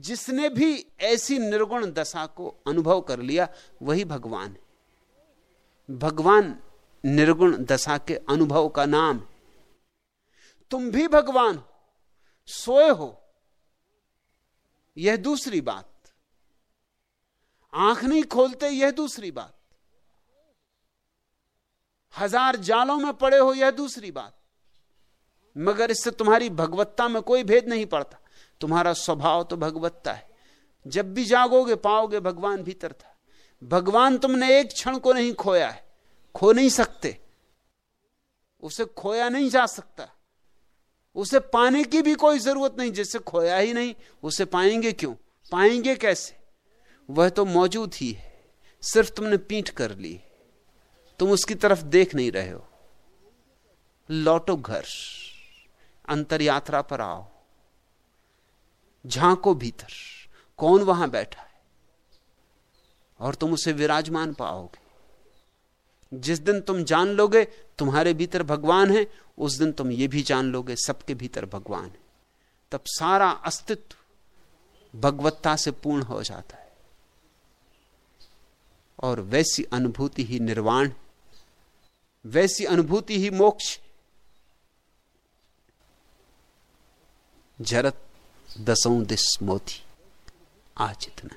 जिसने भी ऐसी निर्गुण दशा को अनुभव कर लिया, वही भगवान है। भगवान निर्गुण दशा के अनुभव का नाम है। तुम भी भगवान हो, सोए हो। यह दूसरी बात। आँख नहीं खोलते, यह दूसरी बात। हज़ार जालों में पड़े हो, यह दूसरी बात। मगर इससे तुम्हारी भगवत्ता में कोई भेद नहीं पड़ता। तुम्हारा स्वभाव तो भगवत्ता है जब भी जागोगे, पाओगे भगवान भीतर था। भगवान तुमने एक क्षण को नहीं खोया है। खो नहीं सकते। उसे खोया नहीं जा सकता। उसे पाने की भी कोई ज़रूरत नहीं। जिससे खोया ही नहीं, उसे पाएँगे क्यों? पाएँगे कैसे? वह तो मौजूद ही है। सिर्फ़ तुमने पीठ कर ली तुम उसकी तरफ़ देख नहीं रहे हो। लौटो घर। अंतर यात्रा पर आओ। झांको भीतर। कौन वहाँ बैठा है? और तुम उसे विराजमान पाओगे। जिस दिन तुम जान लोगे तुम्हारे भीतर भगवान है, उस दिन तुम ये भी जान लोगे सबके भीतर भगवान है। तब सारा अस्तित्व भगवत्ता से पूर्ण हो जाता है। और वैसी अनुभूति ही निर्वाण वैसी अनुभूति ही मोक्ष जरत दसों दिस मोती आज इतना